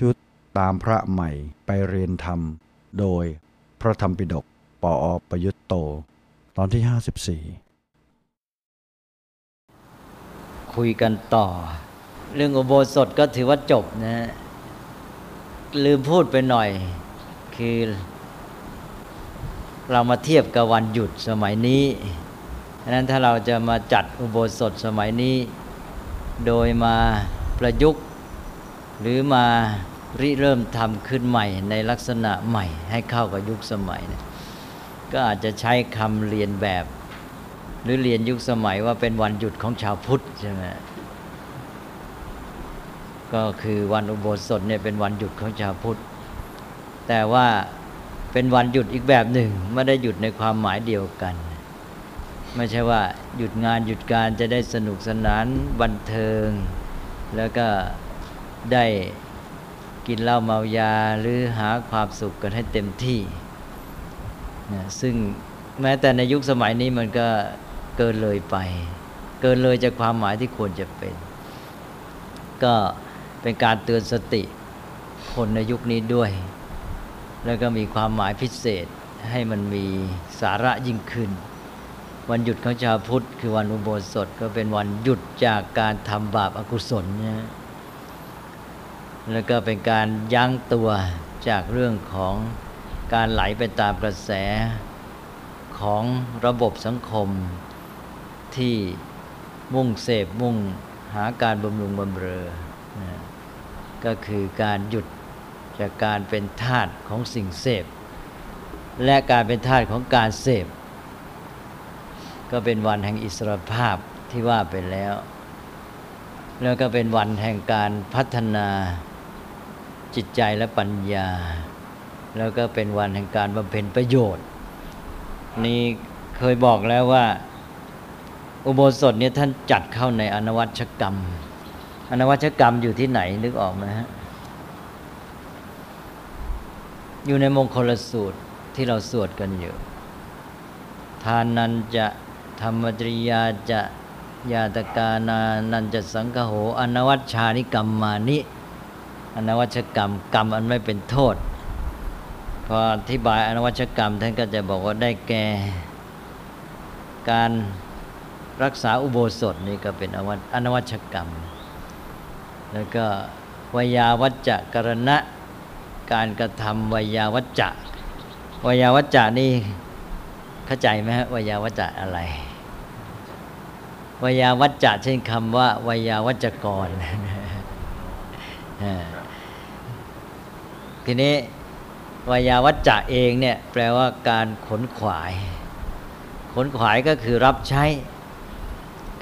ชุดตามพระใหม่ไปเรียนธรรม โดยพระธรรมปิฎกปออประยุตโต ตอนที่ 54 คุยกันต่อ เรื่องอุโบสถก็ถือว่าจบนะฮะลืมพูดไปหน่อย คือ เรามาเทียบกับวันหยุดสมัยนี้ฉะนั้นถ้าเราจะมาจัดอุโบสถสมัยนี้ โดยมาประยุกต์ หรือมาริเริ่มทำขึ้นใหม่ในลักษณะใหม่ ให้เข้ากับยุคสมัยเนี่ยก็อาจจะใช้คำเรียนแบบ หรือเรียนยุคสมัยว่าเป็นวันหยุดของชาวพุทธใช่ไหมก็คือวันอุโบสถเนี่ยเป็นวันหยุดของชาวพุทธ แต่ว่าเป็นวันหยุดอีกแบบหนึ่งไม่ได้หยุดในความหมายเดียวกัน ไม่ใช่ว่าหยุดงานหยุดการจะได้สนุกสนานบันเทิง แล้วก็ ได้กินเหล้าเมายาหรือหาความสุขกันให้เต็มที่นะซึ่งแม้แต่ในยุคสมัยนี้มันก็เกินเลยไป เกินเลยจากความหมายที่ควรจะเป็น ก็เป็นการเตือนสติคนในยุคนี้ด้วย แล้วก็มีความหมายพิเศษให้มันมีสาระยิ่งขึ้น วันหยุดของชาวพุทธ คือวันอุโบสถก็เป็นวันหยุดจากการทำบาปอากุศลนะ แล้วก็เป็นการยั้งตัวจากเรื่องของการไหลไปตามกระแสของระบบสังคมที่มุ่งเสพมุ่งหาการบำรุงบำเรอนะก็คือการหยุดจากการเป็นทาสของสิ่งเสพ และการเป็นทาสของการเสพ ก็เป็นวันแห่งอิสรภาพที่ว่าไปแล้ว แล้วก็เป็นวันแห่งการพัฒนา จิตใจและปัญญา แล้วก็เป็นวันแห่งการบำเพ็ญประโยชน์ นี่เคยบอกแล้วว่า อุโบสถเนี่ยท่านจัดเข้าในอนวัชกรรม อนวัชกรรมอยู่ที่ไหนนึกออกไหมฮะอยู่ในมงคลสูตรที่เราสวดกันอยู่ทานนันจะธรรมจริยาจะยาตกานานันจะสังคโหอนวัชชานิกรรมมานิ อนวัชกรรม กรรมอันไม่เป็นโทษพออธิบายอนวัชกรรมท่านก็จะบอกว่าได้แก่ การรักษาอุโบสถนี่ก็เป็นอนวัชกรรม แล้วก็วยาวัจจะกรณะ การกระทำวยาวัจจะวยาวัจจะนี่เข้าใจไหมฮะวยาวัจจะอะไรวยาวัจจะเช่นคำว่าวยาวัจกร ทีนี้วยาวัจจะเองเนี่ยแปลว่าการขนขวาย ขนขวายก็คือรับใช้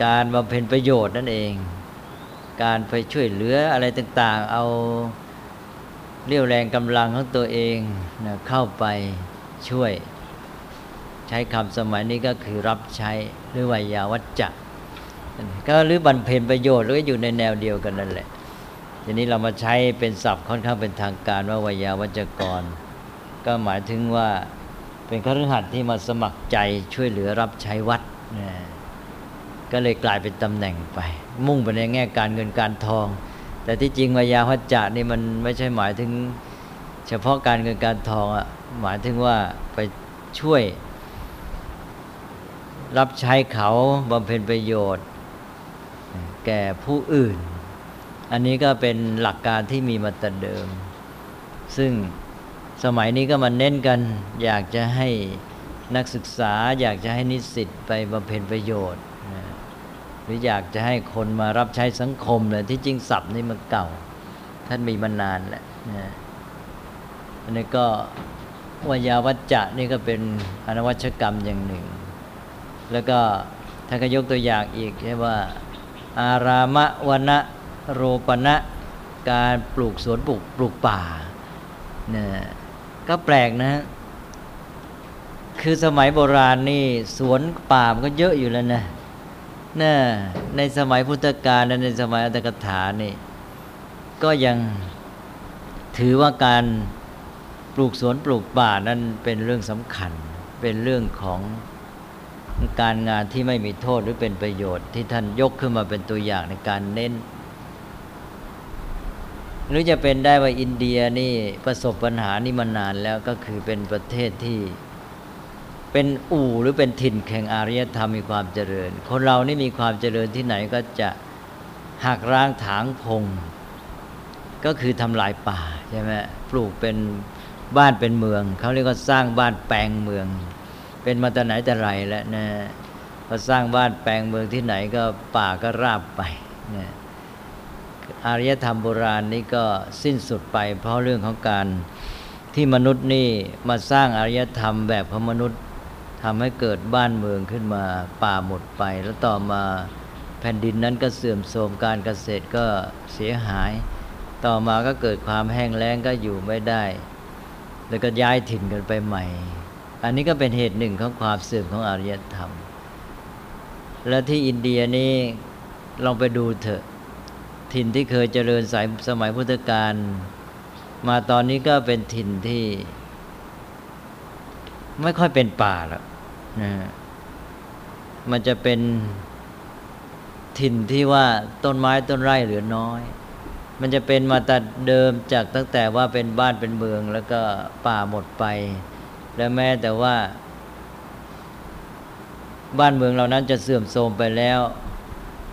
การบำเพ็ญประโยชน์นั่นเอง การไปช่วยเหลืออะไรต่าง ๆ เอาเรี่ยวแรงกำลังของตัวเองนะเข้าไปช่วย ใช้คำสมัยนี้ก็คือรับใช้หรือวิยาวัจจะก็หรือบรรเพนประโยชน์หรืออยู่ในแนวเดียวกันนั่นแหละ ทีนี้เรามาใช้เป็นศัพท์ค่อนข้างเป็นทางการว่าวิยาวัจกร ก็หมายถึงว่าเป็นคฤหัสถ์ที่มาสมัครใจช่วยเหลือรับใช้วัดนะก็เลยกลายเป็นตำแหน่งไป มุ่งไปในแง่การเงินการทอง แต่ที่จริงวิยาวัจจะนี่มันไม่ใช่หมายถึง เฉพาะการเงินการทองอะหมายถึงว่าไปช่วย รับใช้เขาบำเพ็ญประโยชน์ แก่ผู้อื่น อันนี้ก็เป็นหลักการที่มีมาแต่เดิม ซึ่งสมัยนี้ก็มาเน้นกัน อยากจะให้นักศึกษา อยากจะให้นิสิตไปบำเพ็ญประโยชน์หรืออยากจะให้คนมารับใช้สังคมเลยที่จริงศัพท์นี่มันเก่า ท่านมีมานานแหละอันนี้ก็วยาวัจจะนี่ก็เป็นอนวัชกรรมอย่างหนึ่ง แล้วก็ท่านก็ยกตัวอย่างอีกใช่ว่า อารามะวนะ โรปณะการปลูกสวนปลูกปลูกป่าเนี่ยก็แปลกนะ คือสมัยโบราณนี่สวนป่ามันก็เยอะอยู่แล้วนะน่ในสมัยพุทธกาลและในสมัยอัตถกถานี่ก็ยังถือว่าการปลูกสวนปลูกป่านั้นเป็นเรื่องสำคัญ เป็นเรื่องของการงานที่ไม่มีโทษหรือเป็นประโยชน์ ที่ท่านยกขึ้นมาเป็นตัวอย่างในการเน้น หรือจะเป็นได้ว่าอินเดียนี่ประสบปัญหานี่มานานแล้วก็คือเป็นประเทศที่เป็นอู่หรือเป็นถิ่นแข่งอารยธรรมมีความเจริญ คนเรานี่มีความเจริญที่ไหนก็จะหักร้างถางพง ก็คือทำลายป่าใช่ไหมปลูกเป็นบ้านเป็นเมือง เขาเรียกว่าสร้างบ้านแปลงเมือง เป็นมาแต่ไหนแต่ไรแล้วนะพอสร้างบ้านแปลงเมืองที่ไหนก็ป่าก็ราบไปนะ อารยธรรมโบราณนี่ก็สิ้นสุดไป เพราะเรื่องของการที่มนุษย์นี่มาสร้างอารยธรรมแบบของมนุษย์ทำให้เกิดบ้านเมืองขึ้นมาป่าหมดไป แล้วต่อมาแผ่นดินนั้นก็เสื่อมโทรมการเกษตรก็เสียหาย ต่อมาก็เกิดความแห้งแล้งก็อยู่ไม่ได้ แล้วก็ย้ายถิ่นกันไปใหม่ อันนี้ก็เป็นเหตุหนึ่งของความเสื่อมของอารยธรรม และที่อินเดียนี่ลองไปดูเถอะ ถิ่นที่เคยเจริญสายสมัยพุทธกาลมาตอนนี้ก็เป็นถิ่นที่ไม่ค่อยเป็นป่าแล้วนะมันจะเป็นถิ่นที่ว่าต้นไม้ต้นไร่เหลือน้อย มันจะเป็นมาแต่เดิมจากตั้งแต่ว่าเป็นบ้านเป็นเมือง แล้วก็ป่าหมดไป และแม้แต่ว่า บ้านเมืองเหล่านั้นจะเสื่อมโทรมไปแล้ว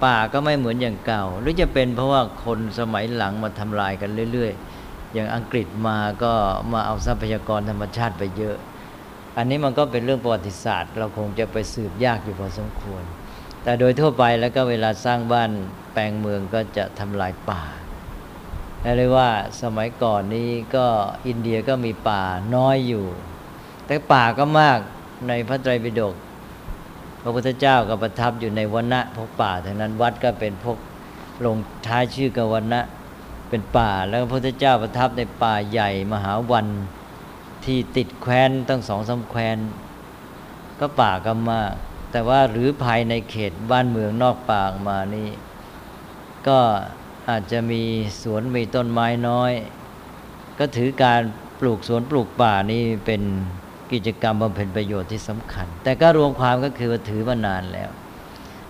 ป่าก็ไม่เหมือนอย่างเก่า หรือจะเป็นเพราะว่าคนสมัยหลังมาทำลายกันเรื่อย ๆ อย่างอังกฤษมาก็มาเอาทรัพยากรธรรมชาติไปเยอะ อันนี้มันก็เป็นเรื่องประวัติศาสตร์ เราคงจะไปสืบยากอยู่พอสมควร แต่โดยทั่วไปแล้วก็เวลาสร้างบ้านแปลงเมืองก็จะทำลายป่าเรียกว่าสมัยก่อนนี้ก็อินเดียก็มีป่าน้อยอยู่ แต่ป่าก็มากในพระไตรปิฎก ระพุทธเจ้าก็ประทับอยู่ในวันณะพวกป่าทั้งนั้นวัดก็เป็นพวกลงท้ายชื่อกวันณะเป็นป่า แล้วพระพุทธเจ้าประทับในป่าใหญ่มหาวันที่ติดแคว้นตั้งสองสาแคว้น ก็ป่าก็มาก แต่ว่าหรือภายในเขตบ้านเมืองนอกป่ามานี่ก็อาจจะมีสวนมีต้นไม้น้อย ก็ถือการปลูกสวนปลูกป่านี่เป็น กิจกรรมบำเพ็ญประโยชน์ที่สำคัญ แต่ก็รวมความก็คือว่าถือมานานแล้ว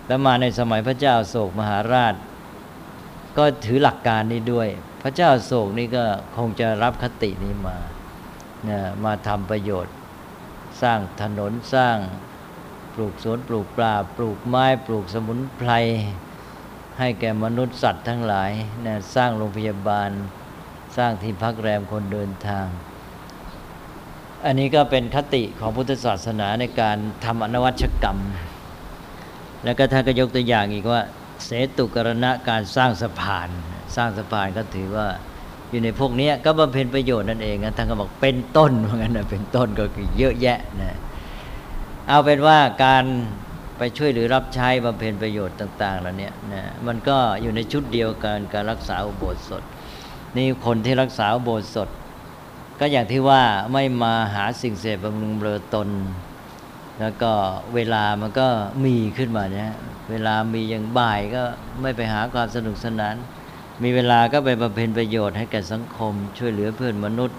แล้วมาในสมัยพระเจ้าโศกมหาราช ก็ถือหลักการนี้ด้วย พระเจ้าโศกนี่ก็คงจะรับคตินี้มานี่ยมาทำประโยชน์ สร้างถนนสร้างปลูกสวนปลูกปลาปลูกไม้ปลูกสมุนไพรให้แก่มนุษย์สัตว์ทั้งหลายนี่ยสร้างโรงพยาบาล สร้างที่พักแรมคนเดินทาง อันนี้ก็เป็นคติของพุทธศาสนาในการทำอนวัชกรรม แล้วก็ท่านก็ยกตัวอย่างอีกว่าเสตุกรณะการสร้างสะพาน สร้างสะพานก็ถือว่าอยู่ในพวกนี้ก็บำเพ็ญประโยชน์นั่นเองท่านก็บอกเป็นต้นเพราะงั้นนะเป็นต้นก็คือเยอะแยะนะเอาเป็นว่าการไปช่วยหรือรับใช้บำเพ็ญประโยชน์ต่างๆเหล่านี้นะมันก็อยู่ในชุดเดียวกันการรักษาอุโบสถ นี่คนที่รักษาอุโบสถ ก็อย่างที่ว่าไม่มาหาสิ่งเสพบำรุงเบลอตน แล้วก็เวลามันก็มีขึ้นมาเนี่ยเวลามีอย่างบ่ายก็ไม่ไปหาความสนุกสนาน มีเวลาก็ไปบำเพ็ญประโยชน์ให้แก่สังคม ช่วยเหลือเพื่อนมนุษย์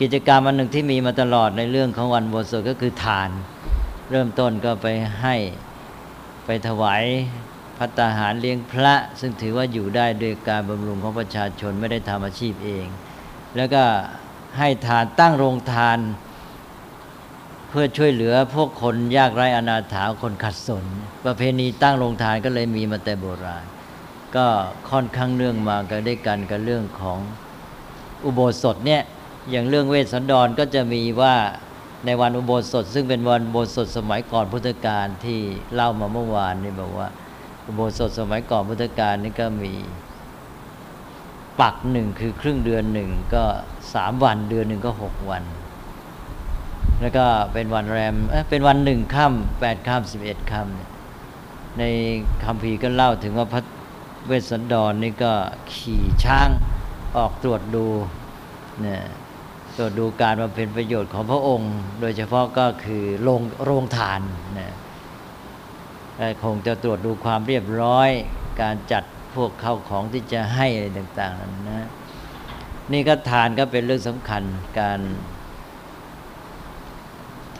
กิจกรรมอันหนึ่งที่มีมาตลอดในเรื่องของวันบวชสดก็คือทาน เริ่มต้นก็ไปให้ไปถวายพัตาหารเลี้ยงพระ ซึ่งถือว่าอยู่ได้โดยการบำรุงของประชาชนไม่ได้ทำอาชีพเอง แล้วก็ ให้ทานตั้งโรงทาน เพื่อช่วยเหลือพวกคนยากไร้อนาถาคนขัดสน ประเพณีตั้งโรงทานก็เลยมีมาแต่โบราณ ก็ค่อนข้างเนื่องมากันด้วยกันกับเรื่องของอุโบสถเนี่ยอย่างเรื่องเวสสันดรก็จะมีว่าในวันอุโบสถ ซึ่งเป็นวันอุโบสถสมัยก่อนพุทธกาลที่เล่ามาเมื่อวานนี่บอกว่า อุโบสถสมัยก่อนพุทธกาลนี่ก็มี ปักหนึ่งคือครึ่งเดือนหนึ่งก็สามวันเดือนหนึ่งก็หกวัน แล้วก็เป็นวันแรมเป็นวันหนึ่งค่ำแปดค่ำสิบเอ็ดค่ำในคำพีก็เล่าถึงว่าพระเวสสันดรนนี่ก็ขี่ช้างออกตรวจดูเนี่ยตรวจดูการมาเป็นประโยชน์ของพระองค์ โดยเฉพาะก็คือโรงโรงทานนะคงจะตรวจดูความเรียบร้อย การจัด พวกเข้าของที่จะให้อะไรต่างๆนั้นนะนี่ก็ทานก็เป็นเรื่องสำคัญการ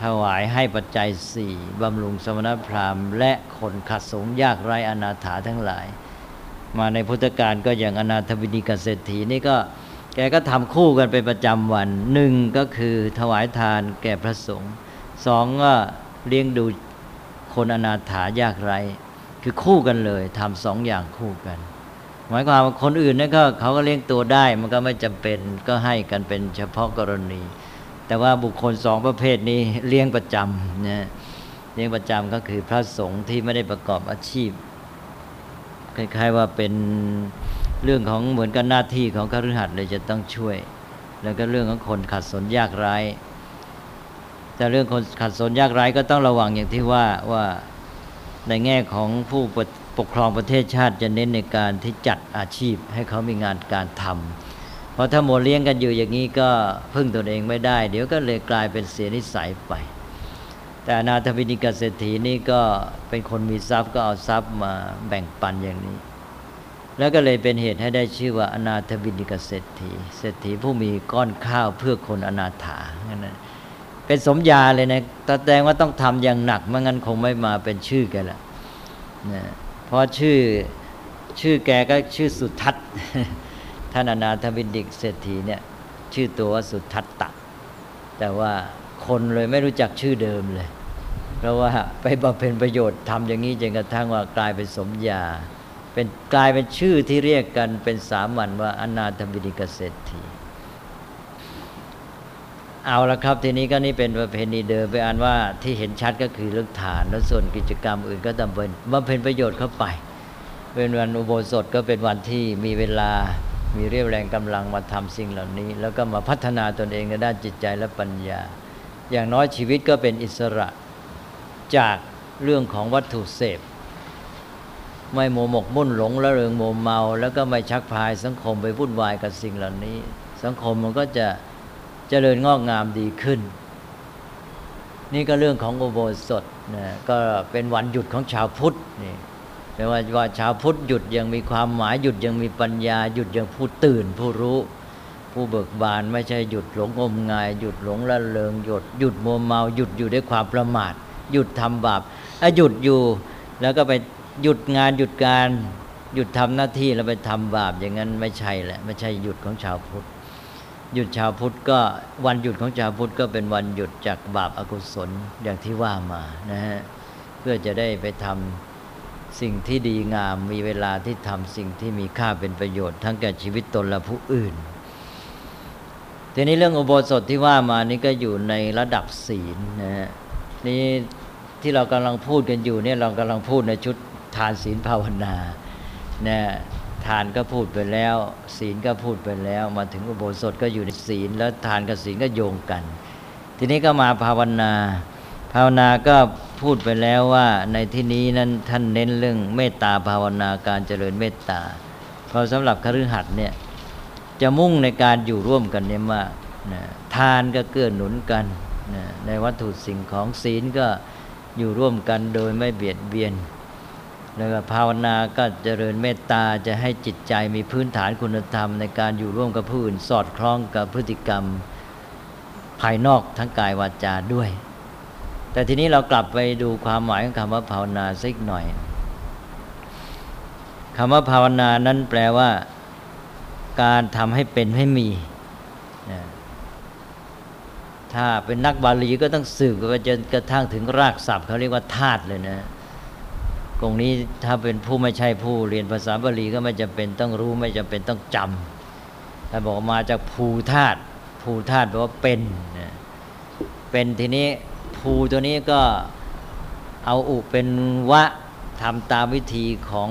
ถวายให้ปัจจัยสี่บำรุงสมณพราหมณ์ และคนขัดสงยากไร้อนาถาทั้งหลาย มาในพุทธกาลก็อย่างอนาถบินิกเศรษฐีนี่ก็แกก็ทำคู่กันเป็นประจำวันหนึ่งก็คือถวายทานแก่พระสงฆ์สองก็เลี้ยงดูคนอนาถายากไร้ คือคู่กันเลยทำสองอย่างคู่กัน หมายความว่าคนอื่นนั่นก็เขาก็เลี้ยงตัวได้ มันก็ไม่จำเป็นก็ให้กันเป็นเฉพาะกรณี แต่ว่าบุคคลสองประเภทนี้เลี้ยงประจำนะเลี้ยงประจำก็คือพระสงฆ์ที่ไม่ได้ประกอบอาชีพคล้ายๆว่าเป็นเรื่องของเหมือนกับหน้าที่ของคฤหัสถ์เลยจะต้องช่วย แล้วก็เรื่องของคนขัดสนยากไร้แต่เรื่องคนขัดสนยากไร้ก็ต้องระวังอย่างที่ว่าว่า ในแง่ของผู้ปกครองประเทศชาติจะเน้นในการที่จัดอาชีพให้เขามีงานการทำเพราะถ้าโมเลี้ยงกันอยู่อย่างนี้ก็พึ่งตนเองไม่ได้ เดี๋ยวก็เลยกลายเป็นเสียนิสัยไป แต่นาถบินิกเศรษฐีนี่ก็เป็นคนมีทรัพย์ก็เอาทรัพย์มาแบ่งปันอย่างนี้ แล้วก็เลยเป็นเหตุให้ได้ชื่อว่าอนาถบินิกเศรษฐีเศรษฐีผู้มีก้อนข้าวเพื่อคนอนาถานั่นะ เป็นสมญาเลยนะแสดงว่าต้องทำอย่างหนักไม่งั้นคงไม่มาเป็นชื่อแกละนะเพราะชื่อชื่อแกก็ชื่อสุทัศน์ท่านอนาถบินดิกเศรษฐีเนี่ย ชื่อตัวว่าสุทัศตะ แต่ว่าคนเลยไม่รู้จักชื่อเดิมเลย เพราะว่าไปบำเพ็ญประโยชน์ทำอย่างนี้จนกระทั่งว่ากลายเป็นสมญาเป็นกลายเป็นชื่อที่เรียกกันเป็นสามัญว่าอนาถบินิกเศรษฐี เอาละครับ ทีนี้ก็นี่เป็นประเพณีเดิมไปอ่านว่าที่เห็นชัดก็คือเรื่องฐานแล้วส่วนกิจกรรมอื่นก็ดำเนินบำเพ็ญประโยชน์เข้าไป เป็นวันอุโบสถก็เป็นวันที่มีเวลามีเรียวแรงกำลังมาทำสิ่งเหล่านี้ แล้วก็มาพัฒนาตนเองในด้านจิตใจและปัญญา อย่างน้อยชีวิตก็เป็นอิสระจากเรื่องของวัตถุเสพ ไม่โมหมกมุ่นหลงละเริงโมเมา แล้วก็ไม่ชักพายสังคมไปวุ่นวายกับสิ่งเหล่านี้ สังคมมันก็จะ เจริญงอกงามดีขึ้น นี่ก็เรื่องของอุโบสถนะก็เป็นวันหยุดของชาวพุทธนี่แปลว่าว่าชาวพุทธหยุดยังมีความหมายหยุดยังมีปัญญาหยุดยังผู้ตื่น ผู้รู้ ผู้เบิกบานไม่ใช่หยุดหลงงมงาย หยุดหลงละเลงหยุดหยุดมัวเมาหยุดอยู่ด้วยความประมาท หยุดทำบาปอหยุดอยู่ แล้วก็ไปหยุดงานหยุดการหยุดทำหน้าที่แล้วไปทำบาปอย่างนั้นไม่ใช่แหละไม่ใช่หยุดของชาวพุทธ หยุดชาวพุทธก็วันหยุดของชาวพุทธก็เป็นวันหยุดจากบาปอากุศลอย่างที่ว่ามานะฮะเพื่อจะได้ไปทำสิ่งที่ดีงามมีเวลาที่ทำสิ่งที่มีค่าเป็นประโยชน์ ทั้งแก่ชีวิตตนและผู้อื่น ทีนี้เรื่องอุโบสถที่ว่ามานี่ก็อยู่ในระดับศีลนะฮะนี่ที่เรากำลังพูดกันอยู่เนี่ยเรากำลังพูดในชุดทานศีลภาวนานะ ทานก็พูดไปแล้ว ศีลก็พูดไปแล้ว มาถึงอุโบสถก็อยู่ในศีล แล้วทานกับศีลก็โยงกัน ทีนี้ก็มาภาวนา ภาวนาก็พูดไปแล้วว่าในที่นี้นั้นท่านเน้นเรื่องเมตตาภาวนาการเจริญเมตตา เพราะสำหรับคฤหัสถ์เนี่ยจะมุ่งในการอยู่ร่วมกันเนี่ยมากนะทานก็เกื้อหนุนกันนะในวัตถุสิ่งของศีลก็อยู่ร่วมกันโดยไม่เบียดเบียน แล้วก็ภาวนาก็เจริญเมตตาจะให้จิตใจมีพื้นฐานคุณธรรม ในการอยู่ร่วมกับผู้อื่นสอดคล้องกับพฤติกรรมภายนอกทั้งกายวาจาด้วย แต่ทีนี้เรากลับไปดูความหมายของคำว่าภาวนาสักหน่อยคำว่าภาวนานั้นแปลว่า การทำให้เป็นให้มี ถ้าเป็นนักบาลีก็ต้องสืบไปจนกระทั่งถึงรากศัพท์เขาเรียกว่าธาตุเลยนะ รงนี้ถ้าเป็นผู้ไม่ใช่ผู้เรียนภาษาบาลีก็ไม่จำเป็นต้องรู้ไม่จำเป็นต้องจำแต่บอกมาจากภูธาตุภูธาตุแปลว่าเป็นเป็นทีนี้ภูตัวนี้ก็เอาอุเป็นวะทำตามวิธีของ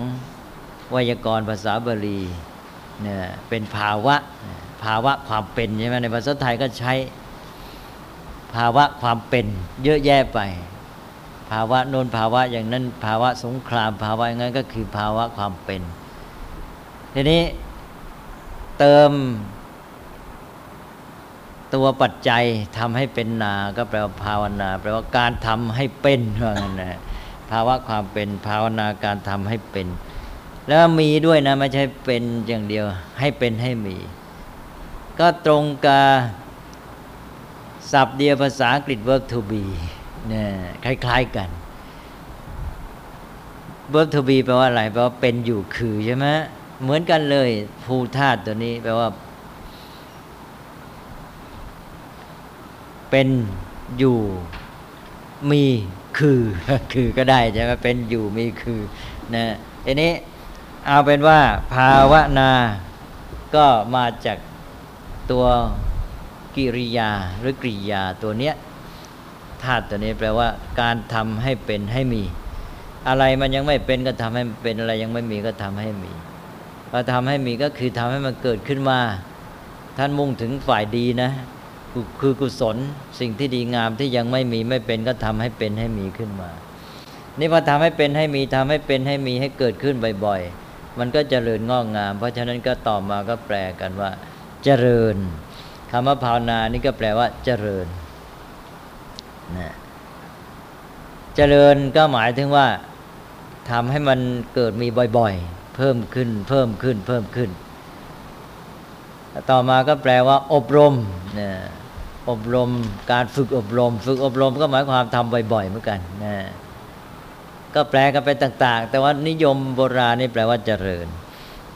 ไวยากรณ์ภาษาบาลีเนี่ยเป็นภาวะภาวะความเป็นใช่ไหมในภาษาไทยก็ใช้ภาวะความเป็นเยอะแยะไปาวะโน้นภาวะอย่างนั้น ภาวะสงครามภาวะอย่างนั้นก็คือภาวะความเป็น ทีนี้เติมตัวปัจจัยทำให้เป็นนา ก็แปลว่าภาวนา แปลว่าการทำให้เป็นว่างั้นนะภาวะความเป็นภาวนาการทำให้เป็น แล้วมีด้วยนะไม่ใช่เป็นอย่างเดียว ให้เป็นให้มี ก็ตรงกับศัพท์เดียวภาษาอังกฤษ work to be เนี่ยคล้าย ๆกันต verb to be แปลว่าอะไรแปลว่าเป็นอยู่คือใช่ไหมเหมือนกันเลยภูธาตุตัวนี้แปลว่า เป็นอยู่มีคือคือก็ได้ใช่ไหมเป็นอยู่มีคือนะทีนี้เอาเป็นว่า ภาวนาก็มาจากตัวกิริยาหรือกริยาตัวเนี้ย ธาตุตัวนี้แปลว่า การทำให้เป็นให้มี อะไรมันยังไม่เป็นก็ทำให้มันเป็นอะไรยังไม่มีก็ทำให้มีพอทำให้มีก็คือทำให้มันเกิดขึ้นมา ท่านมุ่งถึงฝ่ายดีนะคือกุศลสิ่งที่ดีงามที่ยังไม่มีไม่เป็นก็ทำให้เป็นให้มีขึ้นมา นี่พอทำให้เป็นให้มีทำให้เป็นให้มีให้เกิดขึ้นบ่อยๆ มันก็เจริญงอกงาม เพราะฉะนั้นก็ต่อมาก็แปลกันว่า เจริญคำว่าภาวนานี่ก็แปลว่าเจริญ นะเจริญก็หมายถึงว่าทำให้มันเกิดมีบ่อยๆ เพิ่มขึ้น เพิ่มขึ้น เพิ่มขึ้น ต่อมาก็แปลว่า อบรมนะอบรมการฝึกอบรม ฝึกอบรมก็หมายความทำบ่อยๆเหมือนกันนะก็แปลกันไปต่าง ๆ แต่ว่านิยมโบราณนี่แปลว่าเจริญ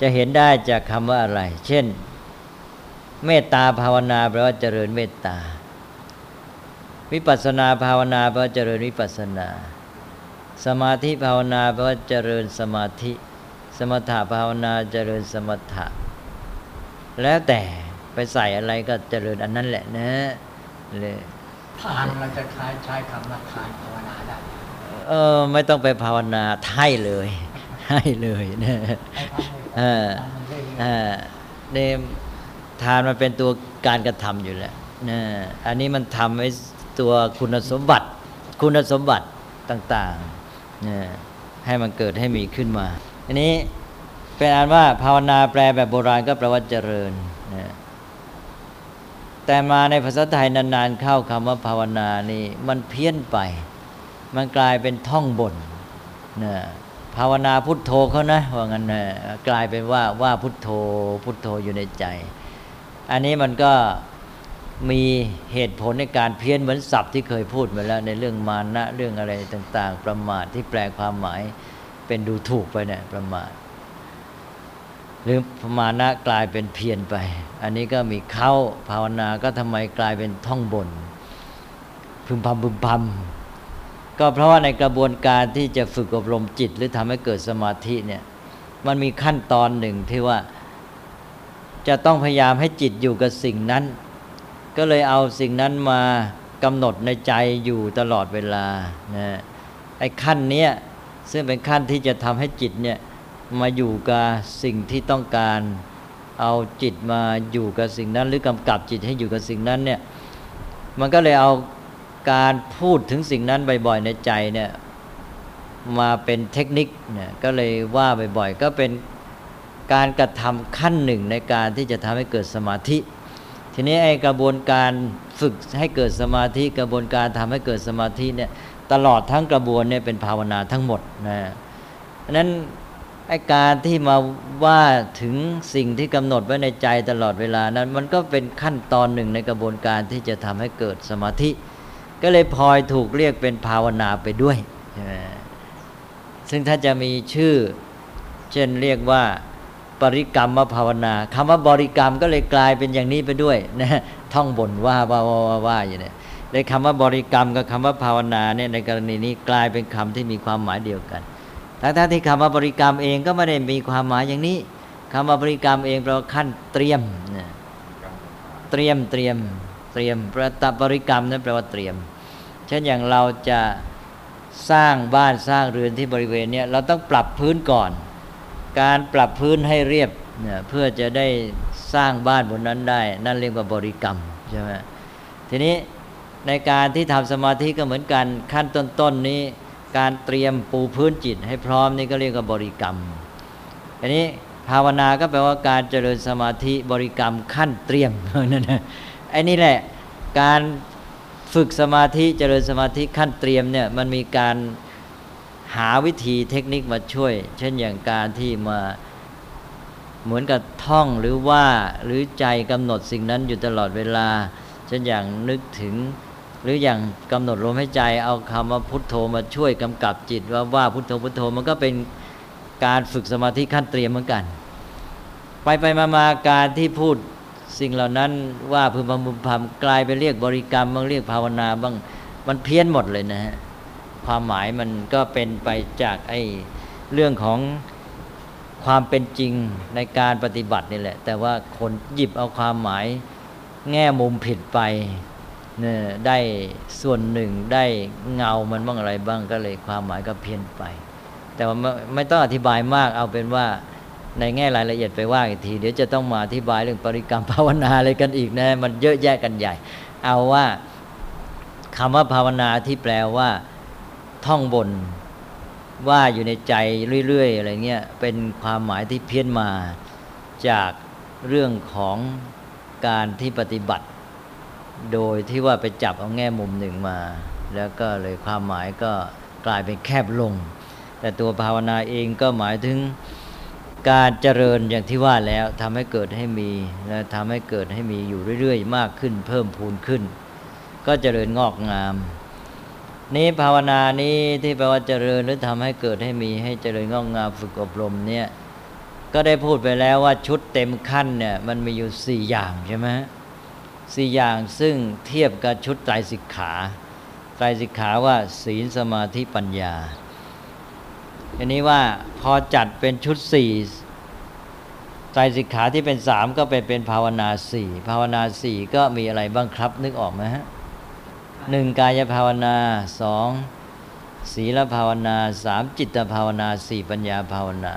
จะเห็นได้จากคำว่าอะไร เช่น เมตตาภาวนาแปลว่าเจริญเมตตา วิปัสสนาภาวนาแปลว่าเจริญวิปัสสนา สมาธิภาวนาแปลว่าเจริญสมาธิ สมถะภาวนาเจริญสมถะ แล้วแต่ไปใส่อะไรก็เจริญอันนั้นแหละนะเลยทานเราจะใช้ใช้คำว่าทานภาวนาได้เออไม่ต้องไปภาวนาให้เลย ให้เลยนะให้พระให้เออทำมันเรื่อยเออเนี่ยทานมันเป็นตัวการกระทำอยู่แล้วนะอันนี้มันทำให้ ตัวคุณสมบัติ คุณสมบัติต่างๆ ให้มันเกิดให้มีขึ้นมาอันนี้เป็นอันว่าภาวนาแปลแบบโบราณก็แปลว่าเจริญนะแต่มาในภาษาไทยนานๆเข้าคำว่าภาวนานี่มันเพี้ยนไป มันกลายเป็นท่องบนนะภาวนาพุทโธเขานะว่างั้นนะกลายเป็นว่าว่าพุทโธพุทโธอยู่ในใจ อันนี้มันก็ มีเหตุผลในการเพี้ยนเหมือนศัพท์ที่เคยพูดมาแล้วในเรื่องมานะเรื่องอะไรต่าง ๆ ประมาทที่แปลความหมายเป็นดูถูกไปเนี่ยประมาทหรือมานะกลายเป็นเพียนไป อันนี้ก็มีเข้าภาวนาก็ทำไมกลายเป็นท่องบนพึมพำพึมพำก็เพราะว่าในกระบวนการที่จะฝึกอบรมจิต หรือทำให้เกิดสมาธิเนี่ยมันมีขั้นตอนหนึ่งที่ว่าจะต้องพยายามให้จิตอยู่กับสิ่งนั้น ก็เลยเอาสิ่งนั้นมากำหนดในใจอยู่ตลอดเวลานะไอ้ขั้นเนี้ยซึ่งเป็นขั้นที่จะทำให้จิตเนี่ยมาอยู่กับสิ่งที่ต้องการ เอาจิตมาอยู่กับสิ่งนั้น หรือกำกับจิตให้อยู่กับสิ่งนั้นเนี่ยมันก็เลยเอาการพูดถึงสิ่งนั้นบ่อยๆในใจเนี่ยมาเป็นเทคนิคเนี่ยก็เลยว่าบ่อยๆก็เป็นการกระทำขั้นหนึ่งในการที่จะทำให้เกิดสมาธิ ทีนี้ไอ้กระบวนการฝึกให้เกิดสมาธิกระบวนการทำให้เกิดสมาธิเนี่ยตลอดทั้งกระบวนเนี่ยเป็นภาวนาทั้งหมดนะเพราะฉะนั้นไอ้การที่มาว่าถึงสิ่งที่กำหนดไว้ในใจตลอดเวลานั้น มันก็เป็นขั้นตอนหนึ่งในกระบวนการที่จะทำให้เกิดสมาธิ ก็เลยพลอยถูกเรียกเป็นภาวนาไปด้วยใช่ไหมซึ่งถ้าจะมีชื่อ เช่นเรียกว่า ปริกรรมภาวนาคำว่าบริกรรมก็เลยกลายเป็นอย่างนี้ไปด้วยนะท่องบ่นว่าว่าว่าว่าว่าอยู่เนี่ยเลยคำว่าบริกรรมกับคำว่าภาวนาเนี่ยในกรณีนี้กลายเป็นคำที่มีความหมายเดียวกันทั้งๆที่คำว่าบริกรรมเองก็ไม่ได้มีความหมายอย่างนี้คำว่าบริกรรมเองแปลว่าขั้นเตรียมนะเตรียมเตรียมเตรียมประตบริกรรมนั้นแปลว่าเตรียม เช่นอย่างเราจะสร้างบ้านสร้างเรือนที่บริเวณเนี้ยเราต้องปรับพื้นก่อน การปรับพื้นให้เรียบเนี่ยเพื่อจะได้สร้างบ้านบนนั้นได้ นั่นเรียกว่าบริกรรมใช่ไหมทีนี้ในการที่ทำสมาธิก็เหมือนกันขั้นต้นๆนนี้ การเตรียมปูพื้นจิตให้พร้อมนี่ก็เรียกว่าบริกรรมอันนี้ภาวนาก็แปลว่าการเจริญสมาธิบริกรรมขั้นเตรียมนั่นนะไอ้นี่แหละการฝึกสมาธิเจริญสมาธิขั้นเตรียมเนี่ยมันมีการ หาวิธีเทคนิคมาช่วย เช่นอย่างการที่มาเหมือนกับท่องหรือว่าหรือใจกำหนดสิ่งนั้นอยู่ตลอดเวลา เช่นอย่างนึกถึง หรืออย่างกำหนดลมหายใจเอาคำว่าพุทโธมาช่วยกำกับจิตว่าว่าพุทโธพุทโธมันก็เป็นการฝึกสมาธิขั้นเตรียมเหมือนกัน ไปไปมามาการที่พูดสิ่งเหล่านั้นว่าพึมพำพึมพำกลายไปเรียกบริกรรมบางเรียกภาวนาบ้างมันเพี้ยนหมดเลยนะฮะ ความหมายมันก็เป็นไปจากไอ้เรื่องของความเป็นจริงในการปฏิบัตินี่แหละ แต่ว่าคนหยิบเอาความหมายแง่มุมผิดไปเนี่ยได้ส่วนหนึ่งได้เงามันบ้างอะไรบ้างก็เลยความหมายก็เพี้ยนไป แต่ว่าไม่ไม่ต้องอธิบายมากเอาเป็นว่าในแง่รายละเอียดไปว่าอีกที เดี๋ยวจะต้องมาอธิบายเรื่องปริกรรมภาวนาอะไรกันอีกนะมันเยอะแยะกันใหญ่ เอาว่าคำว่าภาวนาที่แปลว่า ท่องบนว่าอยู่ในใจเรื่อยๆอะไรเงี้ยเป็นความหมายที่เพี้ยนมาจากเรื่องของการที่ปฏิบัติ โดยที่ว่าไปจับเอาแง่มุมหนึ่งมา แล้วก็เลยความหมายก็กลายเป็นแคบลง แต่ตัวภาวนาเองก็หมายถึงการเจริญอย่างที่ว่าแล้วทำให้เกิดให้มีและทำให้เกิดให้มีอยู่เรื่อยๆ มากขึ้น เพิ่มพูนขึ้น ก็เจริญงอกงาม นี้ภาวนานี้ที่แปลว่าเจริญหรือทำให้เกิดให้มีให้เจริญงอกงามฝึกอบรมเนี่ยก็ได้พูดไปแล้วว่าชุดเต็มขั้นเนี่ยมันมีอยู่สี่อย่างใช่ไหมสี่อย่างซึ่งเทียบกับชุดไตรสิกขาไตรสิกขาว่าศีลสมาธิปัญญาอันนี้ว่าพอจัดเป็นชุดสี่ไตรสิกขาที่เป็นสามก็ไปเป็นภาวนาสี่ภาวนาสี่ก็มีอะไรบ้างครับนึกออกไหมฮะ หนึ่งกายภาวนาสองศีลภาวนาสามจิตภาวนาสี่ปัญญาภาวนา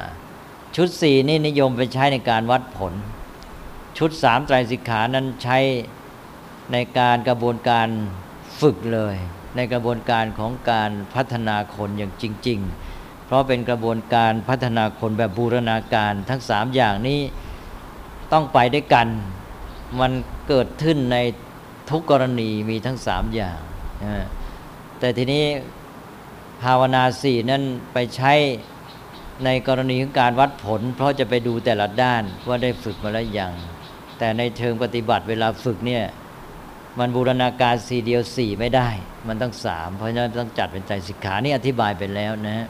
ชุดสี่นี่นิยมไปใช้ในการวัดผล ชุดสามไตรสิกขานั้นใช้ในการกระบวนการฝึกเลย ในกระบวนการของการพัฒนาคนอย่างจริง ๆ เพราะเป็นกระบวนการพัฒนาคนแบบบูรณาการทั้งสามอย่างนี้ต้องไปด้วยกัน มันเกิดขึ้นใน ทุกกรณีมีทั้งสามอย่าง แต่ทีนี้ภาวนาสี่นั่นไปใช้ในกรณีของการวัดผล เพราะจะไปดูแต่ละด้านว่าได้ฝึกมาแล้วยัง แต่ในเชิงปฏิบัติเวลาฝึกเนี่ยมันบูรณาการสี่เดียวสี่ไม่ได้ มันต้องสามเพราะฉะนั้นต้องจัดเป็นใจสิกขานี่อธิบายไปแล้วนะ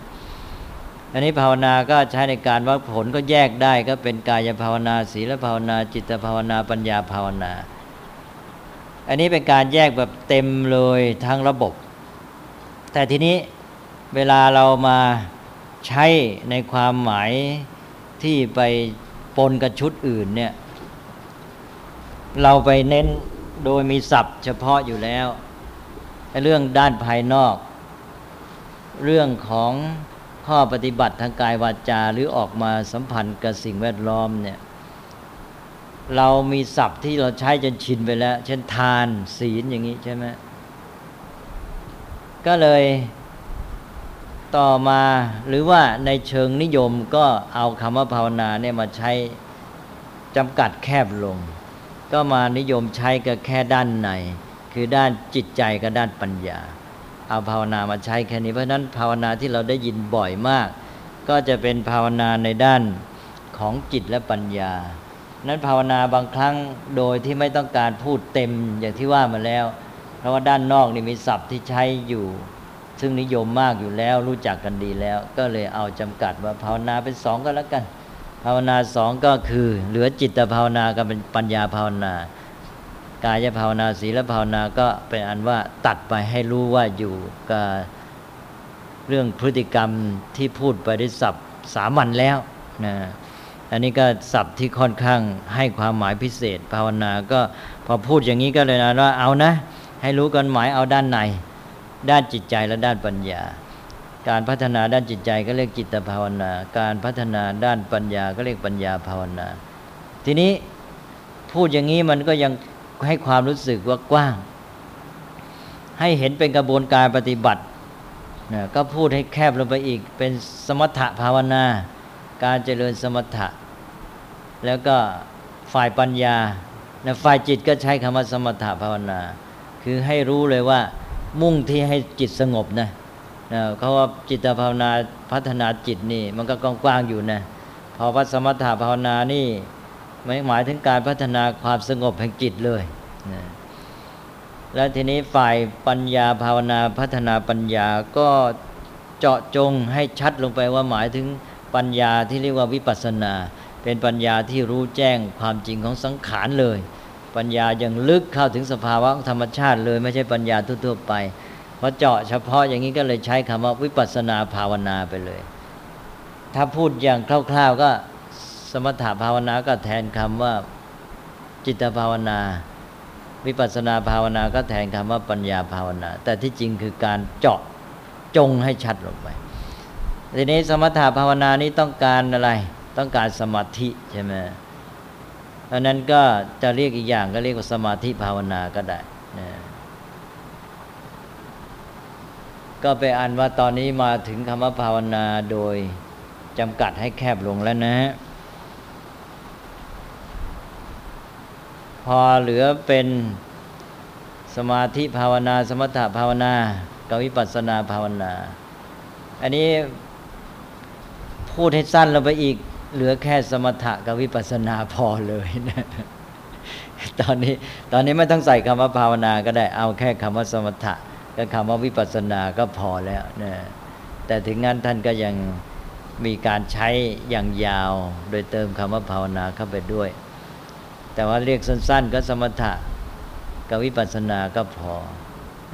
อันนี้ภาวนาก็ใช้ในการวัดผลก็แยกได้ก็เป็นกายภาวนา ศีลภาวนา จิตภาวนาปัญญาภาวนา อันนี้เป็นการแยกแบบเต็มเลยทั้งระบบ แต่ทีนี้เวลาเรามาใช้ในความหมายที่ไปปนกับชุดอื่นเนี่ยเราไปเน้นโดยมีศัพท์เฉพาะอยู่แล้ว เรื่องด้านภายนอก เรื่องของข้อปฏิบัติทางกายวาจาหรือออกมาสัมพันธ์กับสิ่งแวดล้อมเนี่ย เรามีศัพท์ที่เราใช้จนชินไปแล้ว เช่นทานศีลอย่างนี้ใช่ไหมก็เลยต่อมาหรือว่าในเชิงนิยมก็เอาคำว่าภาวนาเนี่ยมาใช้จำกัดแคบลง ก็มานิยมใช้กับแค่ด้านใน คือด้านจิตใจกับด้านปัญญา เอาภาวนามาใช้แค่นี้เพราะนั้นภาวนาที่เราได้ยินบ่อยมาก ก็จะเป็นภาวนาในด้านของจิตและปัญญา นั้นภาวนาบางครั้งโดยที่ไม่ต้องการพูดเต็มอย่างที่ว่ามาแล้ว เพราะว่าด้านนอกนี่มีศัพท์ที่ใช้อยู่ ซึ่งนิยมมากอยู่แล้วรู้จักกันดีแล้ว ก็เลยเอาจำกัดว่าภาวนาเป็นสองก็แล้วกัน ภาวนาสองก็คือ เหลือจิตภาวนากับเป็นปัญญาภาวนากายภาวนาศีลภาวนาก็เป็นอันว่าตัดไปให้รู้ว่าอยู่กับเรื่องพฤติกรรมที่พูดไปได้สับสามัญแล้วนะ อันนี้ก็ศัพท์ที่ค่อนข้างให้ความหมายพิเศษ ภาวนาก็พอพูดอย่างนี้ก็เลยนะว่าเอานะ ให้รู้กันหมายเอาด้านใน ด้านจิตใจและด้านปัญญา การพัฒนาด้านจิตใจก็เรียกจิตภาวนา การพัฒนาด้านปัญญาก็เรียกปัญญาภาวนา ทีนี้พูดอย่างนี้มันก็ยังให้ความรู้สึกว่ากว้าง ให้เห็นเป็นกระบวนการปฏิบัตินะก็พูดให้แคบลงไปอีกเป็นสมถะภาวนา การเจริญสมถะ แล้วก็ฝ่ายปัญญาฝ่ายจิตก็ใช้คำว่าสมถะภาวนา คือให้รู้เลยว่า มุ่งที่ให้จิตสงบนะเขาว่าจิตภาวนาพัฒนาจิตนี่ มันก็กว้างอยู่นะพอว่าสมถะภาวนานี่ไม่หมายถึงการพัฒนาความสงบแห่งจิตเลยนะแล้วทีนี้ฝ่ายปัญญาภาวนาพัฒนาปัญญาก็เจาะจงให้ชัดลงไปว่าหมายถึง ปัญญาที่เรียกว่าวิปัสสนา เป็นปัญญาที่รู้แจ้งความจริงของสังขารเลย ปัญญาอย่างลึกเข้าถึงสภาวะธรรมชาติเลยไม่ใช่ปัญญาทั่วๆไปพอเจาะเฉพาะอย่างนี้ก็เลยใช้คำว่าวิปัสสนาภาวนาไปเลย ถ้าพูดอย่างคร่าว ๆก็สมถภาวนาก็แทนคำว่าจิตภาวนา วิปัสสนาภาวนาก็แทนคำว่าปัญญาภาวนา แต่ที่จริงคือการเจาะจงให้ชัดลงไป ทีนี้สมถะภาวนานี้ต้องการอะไร ต้องการสมาธิใช่ไหมเพราะนั้นก็จะเรียกอีกอย่างก็เรียกว่าสมาธิภาวนาก็ได้นะก็ไปอ่านว่าตอนนี้มาถึงคำว่าภาวนาโดยจำกัดให้แคบลงแล้วนะ พอเหลือเป็นสมาธิภาวนา สมถภาวนา กับวิปัสสนาภาวนา อันนี้ พูดให้สั้นลงไปอีก เหลือแค่สมถะกับวิปัสสนาพอเลยนะตอนนี้ตอนนี้ไม่ต้องใส่คำว่าภาวนาก็ได้เอาแค่คำว่าสมถะกับคำว่าวิปัสสนาก็พอแล้วนะแต่ถึงงั้นท่านก็ยังมีการใช้อย่างยาว โดยเติมคำว่าภาวนาเข้าไปด้วย แต่ว่าเรียกสั้น ๆ ก็สมถะกับวิปัสสนาก็พอ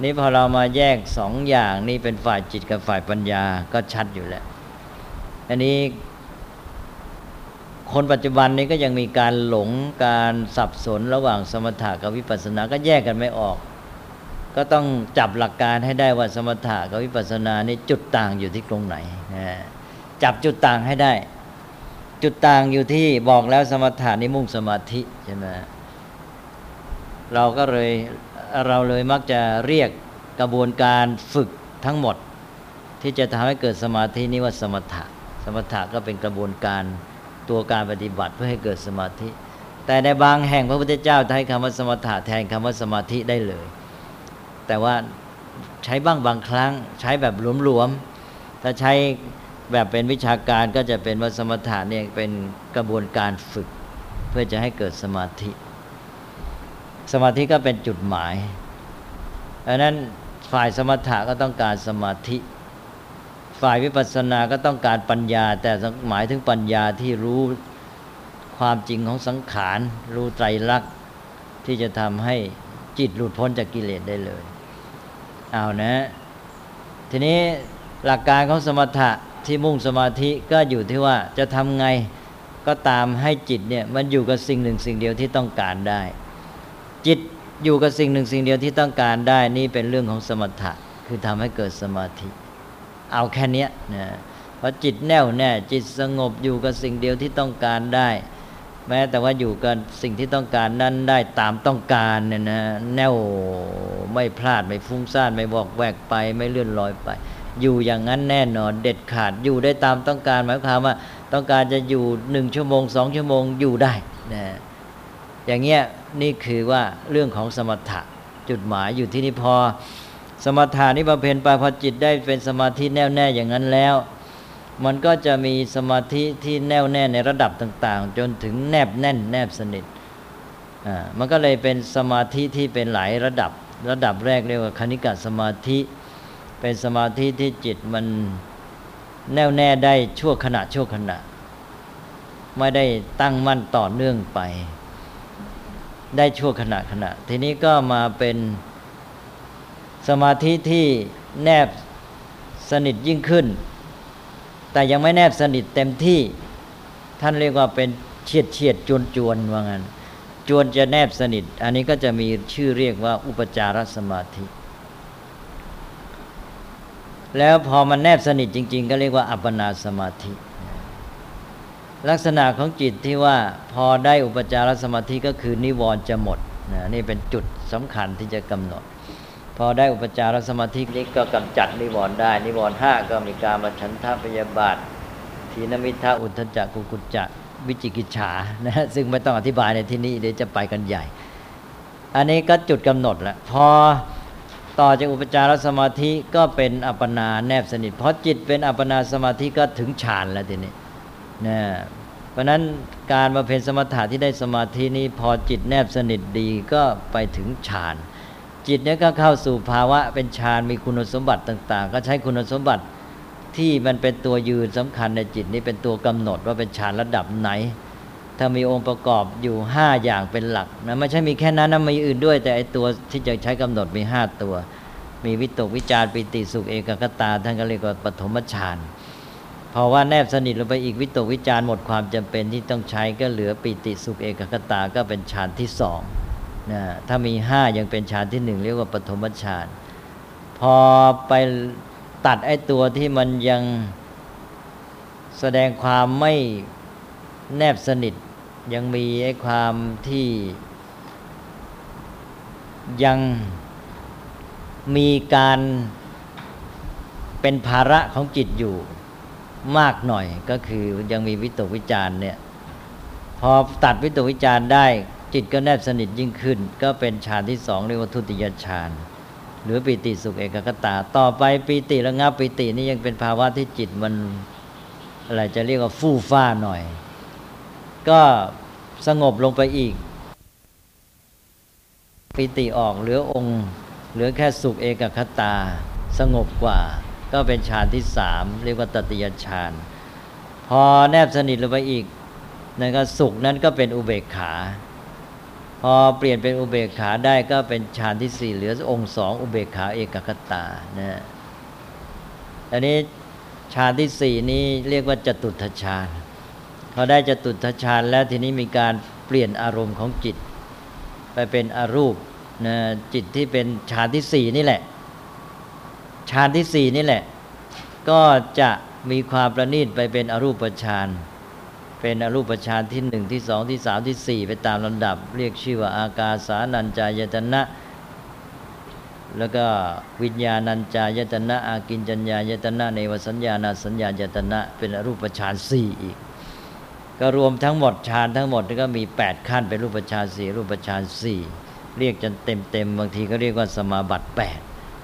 นี่พอเรามาแยกสองอย่างนี่เป็นฝ่ายจิตกับฝ่ายปัญญาก็ชัดอยู่แล้ว อันนี้คนปัจจุบันนี้ก็ยังมีการหลงการสับสนระหว่างสมถะกับวิปัสสนาก็แยกกันไม่ออก ก็ต้องจับหลักการให้ได้ว่าสมถะกับวิปัสสนานี่จุดต่างอยู่ที่ตรงไหนจับจุดต่างให้ได้ จุดต่างอยู่ที่บอกแล้วสมถะนี่มุ่งสมาธิใช่ไหมเราก็เลยเราเลยมักจะเรียกกระบวนการฝึกทั้งหมด ที่จะทำให้เกิดสมาธินี้ว่าสมถะ สมถะก็เป็นกระบวนการตัวการปฏิบัติเพื่อให้เกิดสมาธิ แต่ในบางแห่งพระพุทธเจ้าใช้คำว่าสมถะแทนคำว่าสมาธิได้เลย แต่ว่าใช้บ้างบางครั้ง ใช้แบบหลวมๆถ้าใช้แบบเป็นวิชาการก็จะเป็นว่าสมถะเนี่ยเป็นกระบวนการฝึก เพื่อจะให้เกิดสมาธิ สมาธิก็เป็นจุดหมายดังนั้นฝ่ายสมถะก็ต้องการสมาธิ ฝ่ายวิปัสสนาก็ต้องการปัญญา แต่หมายถึงปัญญาที่รู้ความจริงของสังขาร รู้ไตรลักษณ์ที่จะทำให้จิตหลุดพ้นจากกิเลสได้เลย เอานะ ทีนี้หลักการของสมถะที่มุ่งสมาธิก็อยู่ที่ว่าจะทำไงก็ตามให้จิตเนี่ยมันอยู่กับสิ่งหนึ่งสิ่งเดียวที่ต้องการได้ จิตอยู่กับสิ่งหนึ่งสิ่งเดียวที่ต้องการได้นี่เป็นเรื่องของสมถะคือทำให้เกิดสมาธิ เอาแค่นี้นะเพราะจิตแน่วแน่จิตสงบอยู่กับสิ่งเดียวที่ต้องการได้ แม้แต่ว่าอยู่กับสิ่งที่ต้องการนั้นได้ตามต้องการเนี่ยนะแน่วไม่พลาดไม่ฟุ้งซ่านไม่บอกแวกไปไม่เลื่อนลอยไป อยู่อย่างนั้นแน่นอนเด็ดขาดอยู่ได้ตามต้องการหมายความว่าต้องการจะอยู่หนึ่งชั่วโมงสองชั่วโมงอยู่ได้นะอย่างเงี้ยนี่คือว่าเรื่องของสมถะจุดหมายอยู่ที่นี่พอ สมถานี่บำเพ็ญไปพอจิตได้เป็นสมาธิแน่วแน่อย่างนั้นแล้ว มันก็จะมีสมาธิที่แน่วแน่ในระดับต่าง ๆ จนถึงแนบแน่น แนบสนิทอ่ามันก็เลยเป็นสมาธิที่เป็นหลายระดับระดับแรกเรียกว่าคณิกะสมาธิ เป็นสมาธิที่จิตมันแน่วแน่ได้ชั่วขณะชั่วขณะ ไม่ได้ตั้งมั่นต่อเนื่องไป ได้ชั่วขณะขณะ ทีนี้ก็มาเป็น สมาธิที่แนบสนิทยิ่งขึ้น แต่ยังไม่แนบสนิทเต็มที่ ท่านเรียกว่าเป็นเฉียดเฉียดจวนจวนว่างั้นจวนจะแนบสนิท อันนี้ก็จะมีชื่อเรียกว่าอุปจารสมาธิ แล้วพอมันแนบสนิทจริง ๆ ก็เรียกว่าอัปปนาสมาธิ ลักษณะของจิตที่ว่าพอได้อุปจารสมาธิก็คือนิวรณ์จะหมดนนี่เป็นจุดสำคัญที่จะกำหนด พอได้อุปจารสมาธินี้ก็กำจัดนิวรณ์ได้ นิวรณ์ห้าก็มีการมาฉันทะพยาบาททีนมิทะอุทธจักกุกุจจะวิจิกิจฉานะฮะซึ่งไม่ต้องอธิบายในที่นี้เดี๋ยวจะไปกันใหญ่ อันนี้ก็จุดกำหนดแหละพอต่อจากอุปจารสมาธิก็เป็นอัปปนาแนบสนิทเพราะจิตเป็นอัปปนาสมาธิก็ถึงฌานแล้วทีนี้นะเพราะฉะนั้นการมาเพนสมถะที่ได้สมาธินี้พอจิตแนบสนิทดีก็ไปถึงฌาน จิตเนี่ยก็เข้าสู่ภาวะเป็นฌานมีคุณสมบัติต่าง ๆ ก็ใช้คุณสมบัติที่มันเป็นตัวยืนสำคัญในจิตนี้เป็นตัวกำหนดว่าเป็นฌานระดับไหน ถ้ามีองค์ประกอบอยู่ห้าอย่างเป็นหลักนะไม่ใช่มีแค่นั้นนะมีอื่นด้วย แต่ไอตัวที่จะใช้กำหนดมีห้าตัว มีวิตกวิจารปิติสุขเอกคตาท่านก็เรียกว่าปฐมฌานพอว่าแนบสนิทลงไปอีกวิตกวิจารหมดความจำเป็นที่ต้องใช้ก็เหลือปิติสุขเอกคตาก็เป็นฌานที่สอง นะถ้ามีห้ายังเป็นฌานที่หนึ่งเรียกว่าปฐมฌานพอไปตัดไอ้ตัวที่มันยังแสดงความไม่แนบสนิท ยังมีไอ้ความที่ยังมีการเป็นภาระของจิตอยู่มากหน่อยก็คือยังมีวิตกวิจารเนี่ย พอตัดวิตกวิจารได้ จิตก็แนบสนิทยิ่งขึ้น ก็เป็นฌานที่สองเรียกว่าทุติยฌานหรือปิติสุขเอกคตา ต่อไปปิติระงับปิตินี่ยังเป็นภาวะที่จิตมันอะไรจะเรียกว่าฟู่ฟ้าหน่อย ก็สงบลงไปอีก ปิติออกเหลือองค์ เหลือแค่สุขเอกคตา สงบกว่า ก็เป็นฌานที่สามเรียกว่าตติยฌานพอแนบสนิทลงไปอีกนั่นก็สุขนั้นก็เป็นอุเบกขา พอเปลี่ยนเป็นอุเบกขาได้ก็เป็นฌานที่สี่เหลือองค์สองอุเบกขาเอกคตานะอันนี้ฌานที่สี่นี้เรียกว่าจตุทฌานพอได้จตุทฌานแล้วทีนี้มีการเปลี่ยนอารมณ์ของจิต ไปเป็นอรูปนะจิตที่เป็นฌานที่สี่นี่แหละฌานที่สี่นี่แหละ ก็จะมีความประณีตไปเป็นอรูปฌาน เป็นอรูปฌานที่หนึ่งที่สองที่สามที่สี่ไปตามลำดับ เรียกชื่อว่าอากาสานัญจายตนะ แล้วก็วิญญาณัญจายตนะอากินจัญญายตนะในวสัญญาณสัญญายตนะ เป็นอรูปฌานสี่อีก ก็รวมทั้งหมดฌานทั้งหมดก็มี 8 ขั้นเป็นรูปฌานสี่รูปฌานสี่เรียกจนเต็มเต็มบางทีก็เรียกว่าสมาบัติ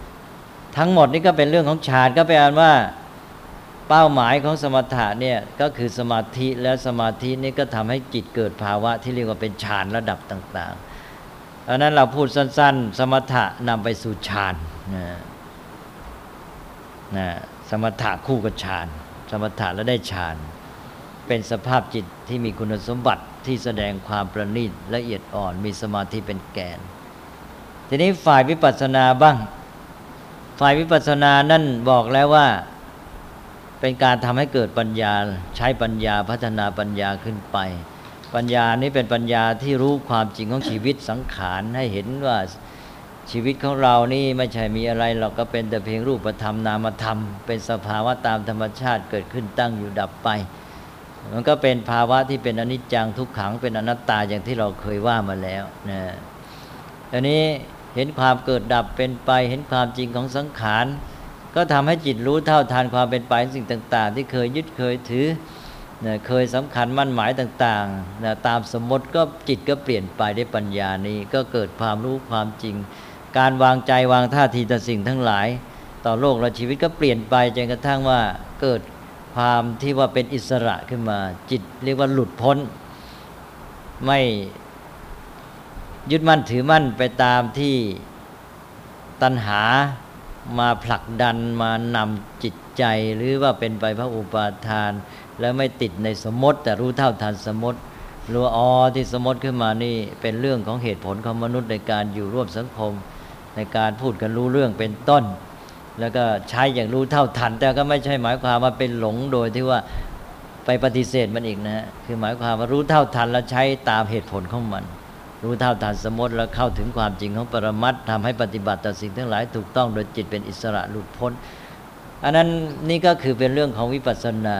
8ทั้งหมดนี่ก็เป็นเรื่องของฌานก็แปลว่า เป้าหมายของสมถะเนี่ยก็คือสมาธิและสมาธินี่ก็ทำให้จิตเกิดภาวะที่เรียกว่าเป็นฌานระดับต่างๆดังนั้นเราพูดสั้น ๆ สมถะนำไปสู่ฌานนะนะสมถะคู่กับฌานสมถะแล้วได้ฌานเป็นสภาพจิตที่มีคุณสมบัติที่แสดงความประณีตละเอียดอ่อน มีสมาธิเป็นแกน ทีนี้ฝ่ายวิปัสสนาบ้าง ฝ่ายวิปัสสนานั่นบอกแล้วว่า เป็นการทำให้เกิดปัญญาใช้ปัญญาพัฒนาปัญญาขึ้นไป ปัญญานี้เป็นปัญญาที่รู้ความจริงของชีวิตสังขารให้เห็นว่าชีวิตของเรานี่ไม่ใช่มีอะไรหรอกก็เป็นแต่เพียงรูปธรรมนามธรรม เป็นสภาวะตามธรรมชาติเกิดขึ้นตั้งอยู่ดับไป มันก็เป็นภาวะที่เป็นอนิจจังทุกขังเป็นอนัตตาอย่างที่เราเคยว่ามาแล้วนะอันนี้เห็นความเกิดดับเป็นไป เห็นความจริงของสังขาร ก็ทำให้จิตรู้เท่าทานความเป็นไปสิ่งต่าง ๆ ที่เคยยึดเคยถือเคยสำคัญมั่นหมายต่างๆ ตามสมมติก็จิตก็เปลี่ยนไปได้ปัญญานี้ ก็เกิดความรู้ความจริง การวางใจวางท่าทีต่อสิ่งทั้งหลาย ต่อโลกและชีวิตก็เปลี่ยนไปจนกระทั่งว่าเกิดความที่ว่าเป็นอิสระขึ้นมา จิตเรียกว่าหลุดพ้น ไม่ยึดมั่นถือมั่นไปตามที่ตัณหา มาผลักดันมานำจิตใจหรือว่าเป็นไปพระอุปาทาน แล้วไม่ติดในสมมติ แต่รู้เท่าทันสมมติรู้อ๋อที่สมมติขึ้นมานี่เป็นเรื่องของเหตุผลของมนุษย์ในการอยู่ร่วมสังคม ในการพูดกันรู้เรื่องเป็นต้น แล้วก็ใช้อย่างรู้เท่าทัน แต่ก็ไม่ใช่หมายความว่าเป็นหลงโดยที่ว่าไปปฏิเสธมันอีกนะคือหมายความว่ารู้เท่าทันแล้วใช้ตามเหตุผลของมัน รู้เท่าทันสมมติแล้วเข้าถึงความจริงของปรมัตทำให้ปฏิบัติต่อสิ่งทั้งหลายถูกต้องโดยจิตเป็นอิสระหลุดพ้น อันนั้นนี่ก็คือเป็นเรื่องของวิปัสสนา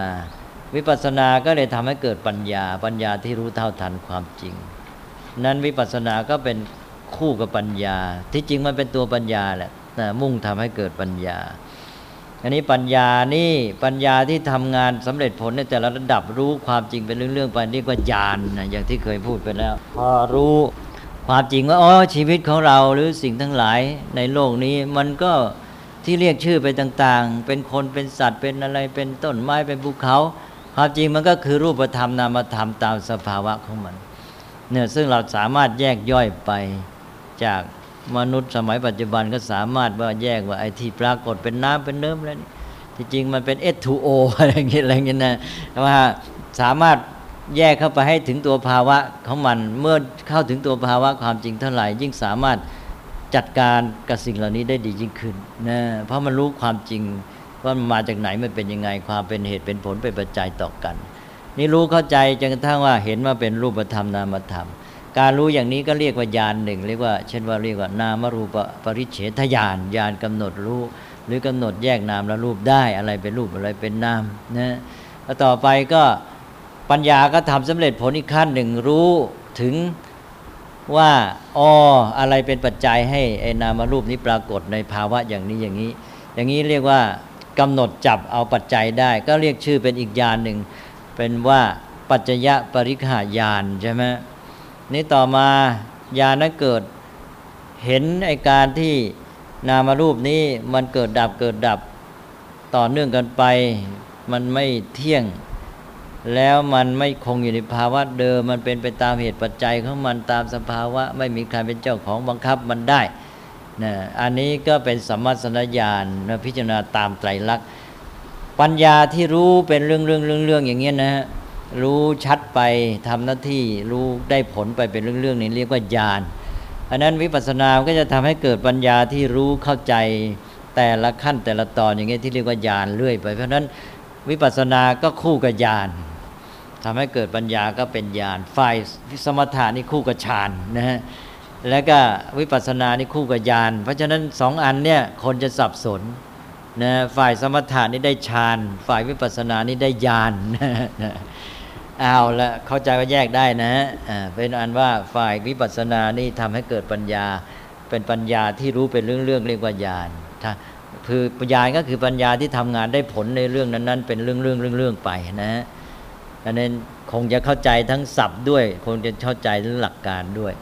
วิปัสสนาก็เลยทำให้เกิดปัญญา ปัญญาที่รู้เท่าทันความจริง นั้นวิปัสสนาก็เป็นคู่กับปัญญา ที่จริงมันเป็นตัวปัญญาแหละแต่มุ่งทำให้เกิดปัญญา อันนี้ปัญญานี่ปัญญาที่ทำงานสำเร็จผลในแต่ละระดับรู้ความจริงเป็นเรื่องๆไปเรียกว่าญาณนะอย่างที่เคยพูดไปแล้ว พอรู้ความจริงว่าอ๋อชีวิตของเราหรือสิ่งทั้งหลายในโลกนี้มันก็ที่เรียกชื่อไปต่างๆ เป็นคนเป็นสัตว์เป็นอะไรเป็นต้นไม้เป็นภูเขา ความจริงมันก็คือรูปธรรมนามธรรมตามสภาวะของมันเนี่ยซึ่งเราสามารถแยกย่อยไปจาก มนุษย์สมัยปัจจุบันก็สามารถว่าแยกว่าไอ้ที่ปรากฏเป็นน้ำเป็นเนื้อแล้วนี่ที่จริงมันเป็น H2O อะไรอย่างเงี้ยอะไรเงี้ยนะว่าสามารถแยกเข้าไปให้ถึงตัวภาวะของมันเมื่อเข้าถึงตัวภาวะความจริงเท่าไหร่ ยิ่งสามารถจัดการกับสิ่งเหล่านี้ได้ดียิ่งขึ้นนะเพราะมันรู้ความจริงว่ามันมาจากไหนมันเป็นยังไงความเป็นเหตุเป็นผลเป็นปัจจัยต่อกัน นี่รู้เข้าใจจนกระทั่งว่าเห็นว่าเป็นรูปธรรมนามธรรม การรู้อย่างนี้ก็เรียกว่าญาณหนึ่งเรียกว่าเช่นว่าเรียกว่านามรูปปริเฉทญาณญาณกำหนดรู้ หรือกำหนดแยกนามและรูปได้อะไรเป็นรูปอะไรเป็นนามนะแล้วต่อไปก็ปัญญาก็ทำสำเร็จผลอีกขั้นหนึ่งรู้ถึงว่าอ๋ออะไรเป็นปัจจัยให้ไอ้นามรูปนี้ปรากฏในภาวะอย่างนี้อย่างนี้ อย่างนี้เรียกว่ากำหนดจับเอาปัจจัยได้ ก็เรียกชื่อเป็นอีกญาณหนึ่งเป็นว่าปัจจยปริขายานใช่ไหม นี่ต่อมาญาณนั้นเกิด เห็นไอการที่นามรูปนี้มันเกิดดับเกิดดับต่อเนื่องกันไป มันไม่เที่ยง แล้วมันไม่คงอยู่ในภาวะเดิม มันเป็นไปตามเหตุปัจจัยของมันตามสภาวะ ไม่มีใครเป็นเจ้าของบังคับมันได้นะอันนี้ก็เป็นสัมมาสนญาณนะพิจารณาตามไตรลักษณ์ปัญญาที่รู้เป็นเรื่องเรื่องเรื่องเรื่องอย่างเงี้ยนะฮะ รู้ชัดไปทำหน้าที่รู้ได้ผลไปเป็นเรื่องเรื่องนี้เรียกว่าญาณอันนั้นวิปัสสนาก็จะทำให้เกิดปัญญาที่รู้เข้าใจแต่ละขั้นแต่ละตอนอย่างเงี้ยที่เรียกว่าญาณเรื่อยไป เพราะฉะนั้นวิปัสสนาก็คู่กับญาณทำให้เกิดปัญญาก็เป็นญาณฝ่ายสมถานี่คู่กับฌานนะฮะแล้วก็วิปัสสนานี่คู่กับญาณเพราะฉะนั้นสองอันเนี่ยคนจะสับสนนะฝ่ายสมถะนี่ได้ฌานฝ่ายวิปัสสนานี่ได้ญาณนะ เอาละเข้าใจว่าแยกได้นะอ่าเป็นอันว่าฝ่ายวิปัสสนานี่ทำให้เกิดปัญญา เป็นปัญญาที่รู้เป็นเรื่องๆเรียกว่าญาณถ้าคือปัญญาก็คือปัญญาที่ทำงานได้ผลในเรื่องนั้นๆ เป็นเรื่องๆเรื่องๆไปนะดังนั้นคงจะเข้าใจทั้งศัพท์ด้วยคงจะเข้าใจทั้งหลักการด้วย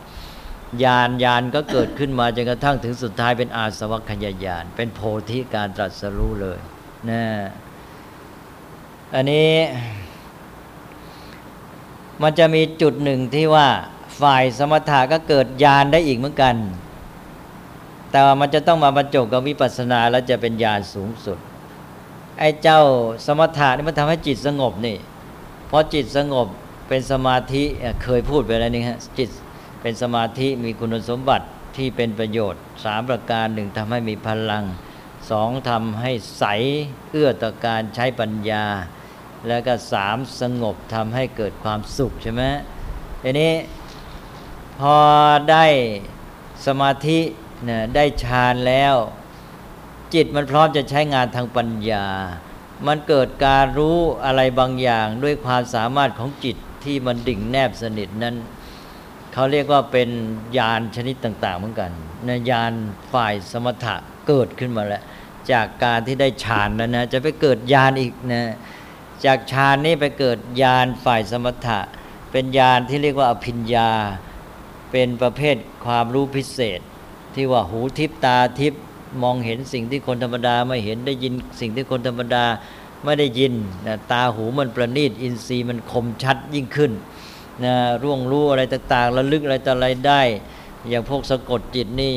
ญาณญาณก็เกิดขึ้นมาจนกระทั่งถึงสุดท้ายเป็นอาสวัคยญาณเป็นโพธิการตรัสรู้เลยนะอันนี้ มันจะมีจุดหนึ่งที่ว่าฝ่ายสมถะก็เกิดญาณได้อีกเหมือนกัน แต่ว่ามันจะต้องมาบรรจบกับวิปัสสนาแล้วจะเป็นญาณสูงสุด ไอ้เจ้าสมถะนี่มันทำให้จิตสงบนี่พอจิตสงบเป็นสมาธิเคยพูดไปแล้วนี่ฮะจิตเป็นสมาธิมีคุณสมบัติที่เป็นประโยชน์สามประการหนึ่งทำให้มีพลังสองทำให้ใสเอื้อต่อการใช้ปัญญา แล้วก็สามสงบทำให้เกิดความสุขใช่ไหมทีนี้พอได้สมาธิเนี่ยได้ฌานแล้ว จิตมันพร้อมจะใช้งานทางปัญญา มันเกิดการรู้อะไรบางอย่างด้วยความสามารถของจิตที่มันดิ่งแนบสนิทนั้นเขาเรียกว่าเป็นญาณชนิดต่าง ๆ เหมือนกันนะญาณฝ่ายสมถะเกิดขึ้นมาแล้ว จากการที่ได้ฌานแล้วนะจะไปเกิดญาณอีกนะ จากฌานนี้ไปเกิดญาณฝ่ายสมถะ เป็นญาณที่เรียกว่าอภิญญา เป็นประเภทความรู้พิเศษ ที่ว่าหูทิพตาทิพมองเห็นสิ่งที่คนธรรมดาไม่เห็นได้ยินสิ่งที่คนธรรมดาไม่ได้ยินนะตาหูมันประณีตอินทรีย์มันคมชัดยิ่งขึ้นนะร่วงรู้อะไรต่างๆระลึกอะไรต่ออะไรได้ อย่างพวกสะกดจิตนี่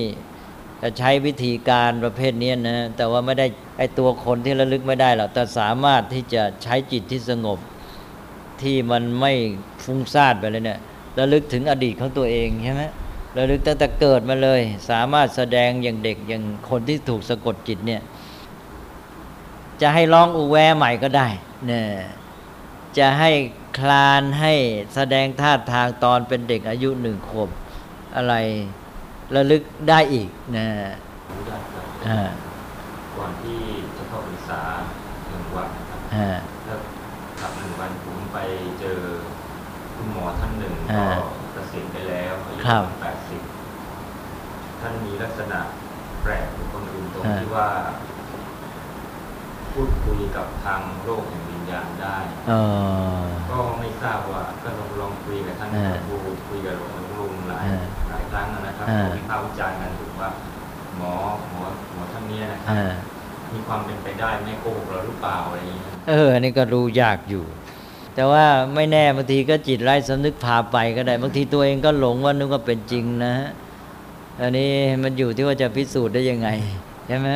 จะใช้วิธีการประเภทนี้นะแต่ว่าไม่ได้ไอตัวคนที่ระลึกไม่ได้หรอกแต่สามารถที่จะใช้จิตที่สงบ ที่มันไม่ฟุ้งซ่านไปเลยเนี่ยระลึกถึงอดีตของตัวเองใช่ไหมระลึกตั้งแต่เกิดมาเลย สามารถแสดงอย่างเด็กอย่างคนที่ถูกสะกดจิตเนี่ยจะให้ร้องอูแวใหม่ก็ได้เนี่ยจะให้คลานให้แสดงท่าทางตอนเป็นเด็กอายุหนึ่งขวบอะไร ระลึกได้อีกนะรู้ได้ครับอ่าก่อนที่จะเข้าพรรษาหนึ่งวันนะครับอ่าแล้วขับหนึ่งวันผมไปเจอคุณหมอท่านหนึ่งอ่าก็เกษียณไปแล้วอายุครับแปดสิบท่านมีลักษณะแปลกกว่าคนอื่นตรงอ่าที่ว่า พูดคุยกับทางโลกแห่งวิญญาณได้ เออ ก็ไม่ทราบว่าก็ลองลองคุยกับท่านอ่าครูคุยกับหลวงลุงหลายอ่าหลายครั้งนะครับอ่า วิพากษ์วิจารณ์กันถึงว่า หมอหมอหมอท่านเนี้ยนะครับอ่ามีความเป็นไปได้ไม่โกหกเราหรือเปล่าอะไรอย่างเงี้ย เออ อันนี่ก็รู้ยากอยู่ แต่ว่าไม่แน่บางทีก็จิตไร้สำนึกพาไปก็ได้บางทีตัวเองก็หลงว่านึกว่าเป็นจริงนะฮะอันนี้มันอยู่ที่ว่าจะพิสูจน์ได้ยังไงใช่ไหม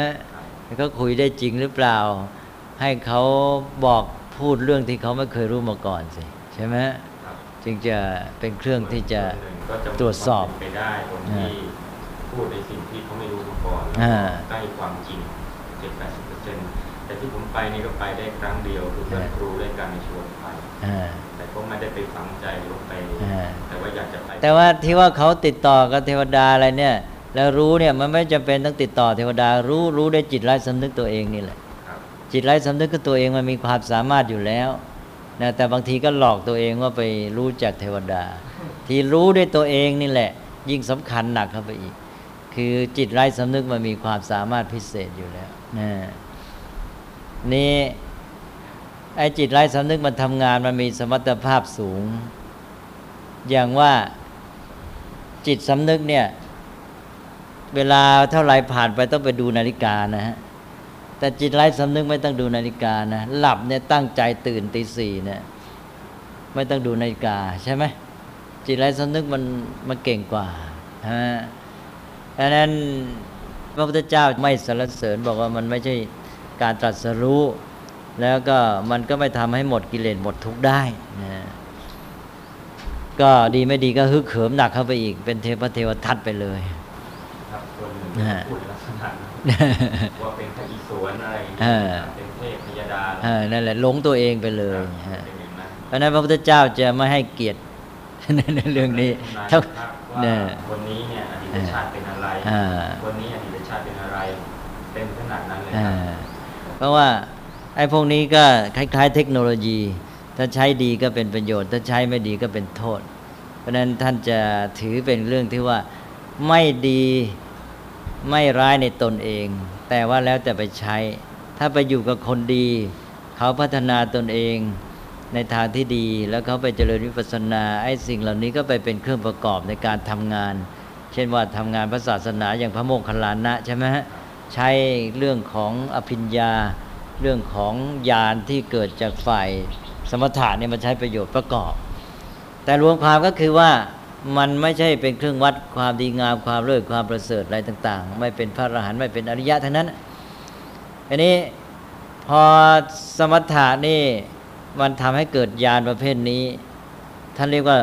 เขาคุยได้จริงหรือเปล่า ให้เขาบอกพูดเรื่องที่เขาไม่เคยรู้มาก่อนสิใช่ไหมครับจึงจะเป็นเครื่องที่จะส่วนหนึ่งก็จะตรวจสอบเป็นไปได้คนที่พูดในสิ่งที่เขาไม่รู้มาก่อนแล้วอ่าก็ใกล้ความจริงเจ็ดแปดสิบเปอร์เซ็นต์แต่ที่ผมไปนี่ก็ไปได้ครั้งเดียวคือเพื่อนครูด้วยกันในชวนไปอ่าแต่ก็ไม่ได้ไปฝังใจหรือว่าไปอ่าแต่ว่าอยากจะไปแต่ว่าที่ว่าเขาติดต่อกับเทวดาอะไรเนี่ย แล้วรู้เนี่ยมันไม่จำเป็นต้องติดต่อเทวดา รู้รู้ได้จิตไร้สำนึกตัวเองนี่แหละครับจิตไร้สำนึกกับตัวเองมันมีความสามารถอยู่แล้วนะแต่บางทีก็หลอกตัวเองว่าไปรู้จากเทวดา ที่รู้ด้วยตัวเองนี่แหละ ยิ่งสำคัญหนักเข้าไปอีก คือจิตไร้สำนึกมันมีความสามารถพิเศษอยู่แล้วนะนี่ไอ้จิตไร้สำนึกมันทำงานมันมีสมรรถภาพสูง อย่างว่าจิตสำนึกเนี่ย เวลาเท่าไรผ่านไปต้องไปดูนาฬิกานะฮะแต่จิตไร้สำนึกไม่ต้องดูนาฬิกานะหลับเนี่ยตั้งใจตื่นตีสี่เนี่ยไม่ต้องดูนาฬิกาใช่ไหมจิตไร้สำนึกมันมันเก่งกว่าฮะดังนั้นพระพุทธเจ้าไม่สรรเสริญบอกว่ามันไม่ใช่การตรัสรู้ แล้วก็มันก็ไม่ทำให้หมดกิเลสหมดทุกข์ได้นะก็ดีไม่ดีก็ฮึกเหิมหนักเข้าไปอีก เป็นเทพเทวทัตไปเลย พูดลักษณะนั้นว่าเป็นพระอิศวรอะไรอย่างเงี้ยเออเป็นเทพพยดาเออนั่นแหละหลงตัวเองไปเลยครัฮะบเป็นอย่างนั้นเพราะฉะนั้นพระพุทธเจ้าจะไม่ให้เกียรติในเรื่องนี้นายเท่าครับเนี่ว่ายคนนี้เนี่ยอดีตชาติเป็นอะไรอ่าคนนี้อดีตชาติเป็นอะไรเป็นขนาดนั้นเลยคอ่ารับเพราะว่าไอ้พวกนี้ก็คล้ายๆ เทคโนโลยี ถ้าใช้ดีก็เป็นประโยชน์ ถ้าใช้ไม่ดีก็เป็นโทษ เพราะฉะนั้นท่านจะถือเป็นเรื่องที่ว่าไม่ดี ไม่ร้ายในตนเอง แต่ว่าแล้วแต่ไปใช้ ถ้าไปอยู่กับคนดี เขาพัฒนาตนเองในทางที่ดีแล้วเขาไปเจริญวิปัสสนาไอ้สิ่งเหล่านี้ก็ไปเป็นเครื่องประกอบในการทำงาน เช่นว่าทำงานพระศาสนาอย่างพระโมคคัลลานะใช่ไหมฮะใช้เรื่องของอภิญญา เรื่องของญาณที่เกิดจากฝ่ายสมถะเนี่ยมาใช้ประโยชน์ประกอบ แต่รวมความก็คือว่า มันไม่ใช่เป็นเครื่องวัดความดีงามความเลิศความประเสริฐอะไรต่าง ๆ ไม่เป็นพระอรหันต์ไม่เป็นอริยะทั้งนั้น อันนี้พอสมถะนี่มันทำให้เกิดญาณประเภทนี้ ท่านเรียกว่า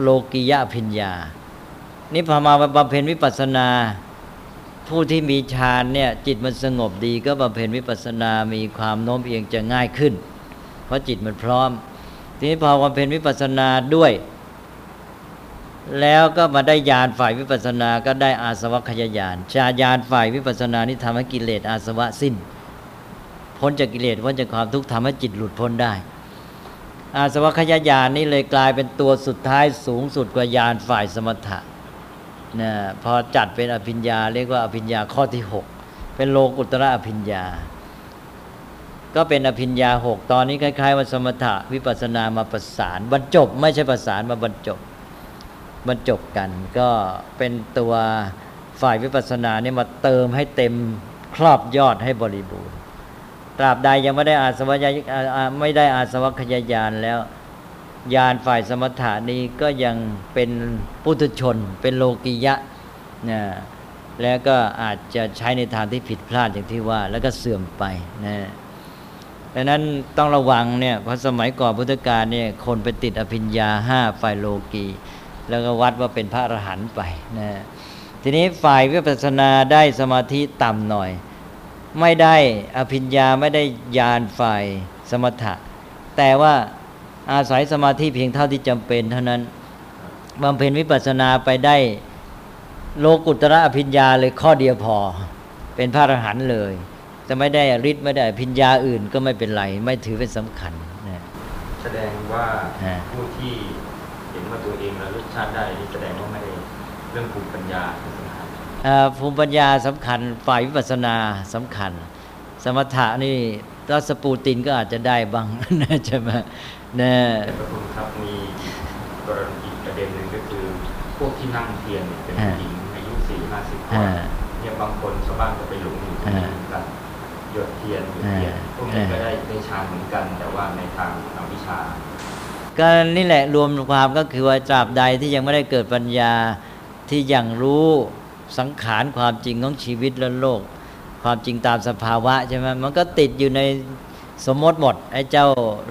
โลกิยะอภิญญา นี่พอมาบำเพ็ญวิปัสสนา ผู้ที่มีฌานเนี่ยจิตมันสงบดีก็บำเพ็ญวิปัสสนา มีความโน้มเอียงจะง่ายขึ้น เพราะจิตมันพร้อม ทีนี้พอบำเพ็ญวิปัสสนาด้วย แล้วก็มาได้ญาณฝ่ายวิปัสสนาก็ได้อาสวัคยญาณชาญาณฝ่ายวิปัสสนานี่ทำให้กิเลสอาสวะสิ้น พ้นจากกิเลสพ้นจากความทุกข์ทำให้จิตหลุดพ้นได้ อาสวัคยญาณนี่เลยกลายเป็นตัวสุดท้ายสูงสุดกว่าญาณฝ่ายสมถะนะพอจัดเป็นอภิญญา เรียกว่าอภิญญาข้อที่หกเป็นโลกุตระอภิญญา ก็เป็นอภิญญาหกตอนนี้คล้ายๆว่าสมถะวิปัสสนามาประสานบรรจบ ไม่ใช่ประสานมาบรรจบ บรรจบกัน ก็เป็นตัวฝ่ายวิปัสสนาเนี่ยมาเติมให้เต็มครอบยอดให้บริบูรณ์ตราบใดยังไม่ได้อาสวะยอ่าอ่าไม่ได้อาสวัคยายานแล้วยานฝ่ายสมถานี้ก็ยังเป็นปุถุชน เป็นโลกิยะนะแล้วก็อาจจะใช้ในทางที่ผิดพลาดอย่างที่ว่า แล้วก็เสื่อมไปนะดังนั้นต้องระวังเนี่ยเพราะสมัยก่อนพุทธกาลเนี่ยคนไปติดอภิญญาห้าฝ่ายโลกี แล้วก็วัดว่าเป็นพระอรหันต์ไปนะทีนี้ฝ่ายวิปัสสนาได้สมาธิต่ำหน่อย ไม่ได้อภิญญาไม่ได้ญาณฝ่ายสมถะ แต่ว่าอาศัยสมาธิเพียงเท่าที่จำเป็น เท่านั้นบำเพ็ญวิปัสสนาไปได้โลกุตระอภิญญาเลยข้อเดียวพอ เป็นพระอรหันต์เลยจะไม่ได้ฤทธิ์ไม่ได้อภิญญาอื่นก็ไม่เป็นไร ไม่ถือเป็นสำคัญนะแสดงว่าฮะผู้ที่ ชาติได้นี่แสดงว่าไม่ได้เรื่องภูมิปัญญาที่สำคัญอ่าภูมิปัญญาสำคัญฝ่ายวิปัสสนาสำคัญ สมถะนี่รัสปูตินก็อาจจะได้บ้างนะใช่ไหมนะแต่พระคุณครับมีกรณีอีกประเด็นหนึ่งก็คือ พวกที่นั่งเทียนเนี่ยเป็นผู้หญิงอายุสี่ห้าสิบกว่าอ่าเนี่ยบางคนชาวบ้านก็ไปหลงอยู่ที่นี่กันหยดเทียนหยดเทียนอ่าพวกนี้ก็ได้ได้ฌานเหมือนกัน แต่ว่าในทางอวิชชา ก็นี่แหละรวมความก็คือว่าตราบใดที่ยังไม่ได้เกิดปัญญาที่ยังรู้สังขารความจริงของชีวิตและโลก ความจริงตามสภาวะใช่ไหมมันก็ติดอยู่ในสมมติหมดไอ้เจ้า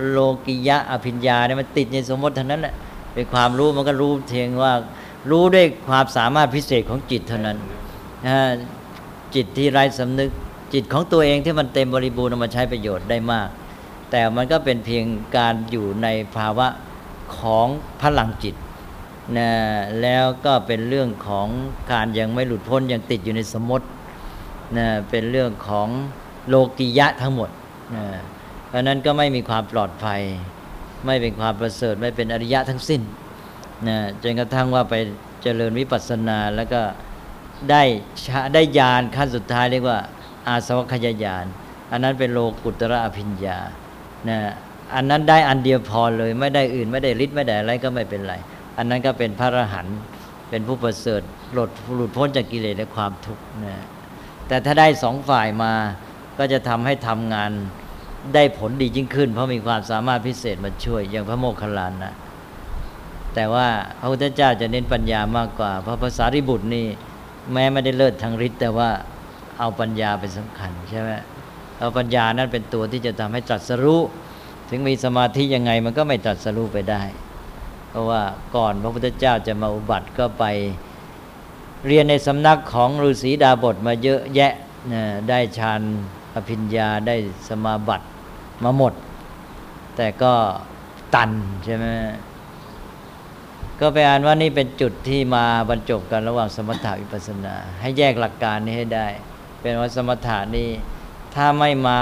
โลกิยะอภิญญาเนี่ยมันติดในสมมติเท่านั้นแหละเป็นความรู้มันก็รู้เพียงว่ารู้ด้วยความสามารถพิเศษของจิตเท่านั้นจิตที่ไร้สำนึกจิตของตัวเองที่มันเต็มบริบูรณ์มาใช้ประโยชน์ได้มาก แต่มันก็เป็นเพียงการอยู่ในภาวะของพลังจิตนะแล้วก็เป็นเรื่องของการยังไม่หลุดพ้นยังติดอยู่ในสมมตินะเป็นเรื่องของโลกิยะทั้งหมดนะเพราะนั้นก็ไม่มีความปลอดภัย ไม่เป็นความประเสริฐไม่เป็นอริยะทั้งสิ้นนะจนกระทั่งว่าไปเจริญวิปัสสนาแล้วก็ได้ได้ญาณขั้นสุดท้ายเรียกว่าอาสวัคยญาณอันนั้นเป็นโลกุตระอภิญญา นะอันนั้นได้อันเดียวพอเลยไม่ได้อื่นไม่ได้ฤทธิ์ไม่ได้อะไรก็ไม่เป็นไร อันนั้นก็เป็นพระอรหันต์เป็นผู้ประเสริฐหลุดหลุดพ้นจากกิเลสและความทุกข์นะแต่ถ้าได้สองฝ่ายมาก็จะทำให้ทำงานได้ผลดียิ่งขึ้น เพราะมีความสามารถพิเศษมาช่วยอย่างพระโมคคัลลานะแต่ว่าพระพุทธเจ้าจะเน้นปัญญามากกว่า เพราะภาษาริบุตรนี่แม้ไม่ได้เลิศทางฤทธิ์แต่ว่าเอาปัญญาเป็นสำคัญใช่ไหม ปัญญานั้นเป็นตัวที่จะทำให้ตรัสรู้ ถึงมีสมาธิยังไงมันก็ไม่ตรัสรู้ไปได้ เพราะว่าก่อนพระพุทธเจ้าจะมาอุบัติก็ไปเรียนในสำนักของฤาษีดาบทมาเยอะแยะนะได้ฌานอภิญญาได้สมาบัติมาหมด แต่ก็ตันใช่ไหมก็ไปอ่านว่านี่เป็นจุดที่มาบรรจบกันระหว่างสมถะวิปัสสนา ให้แยกหลักการนี้ให้ได้ เป็นว่าสมถะนี่ ถ้าไม่มา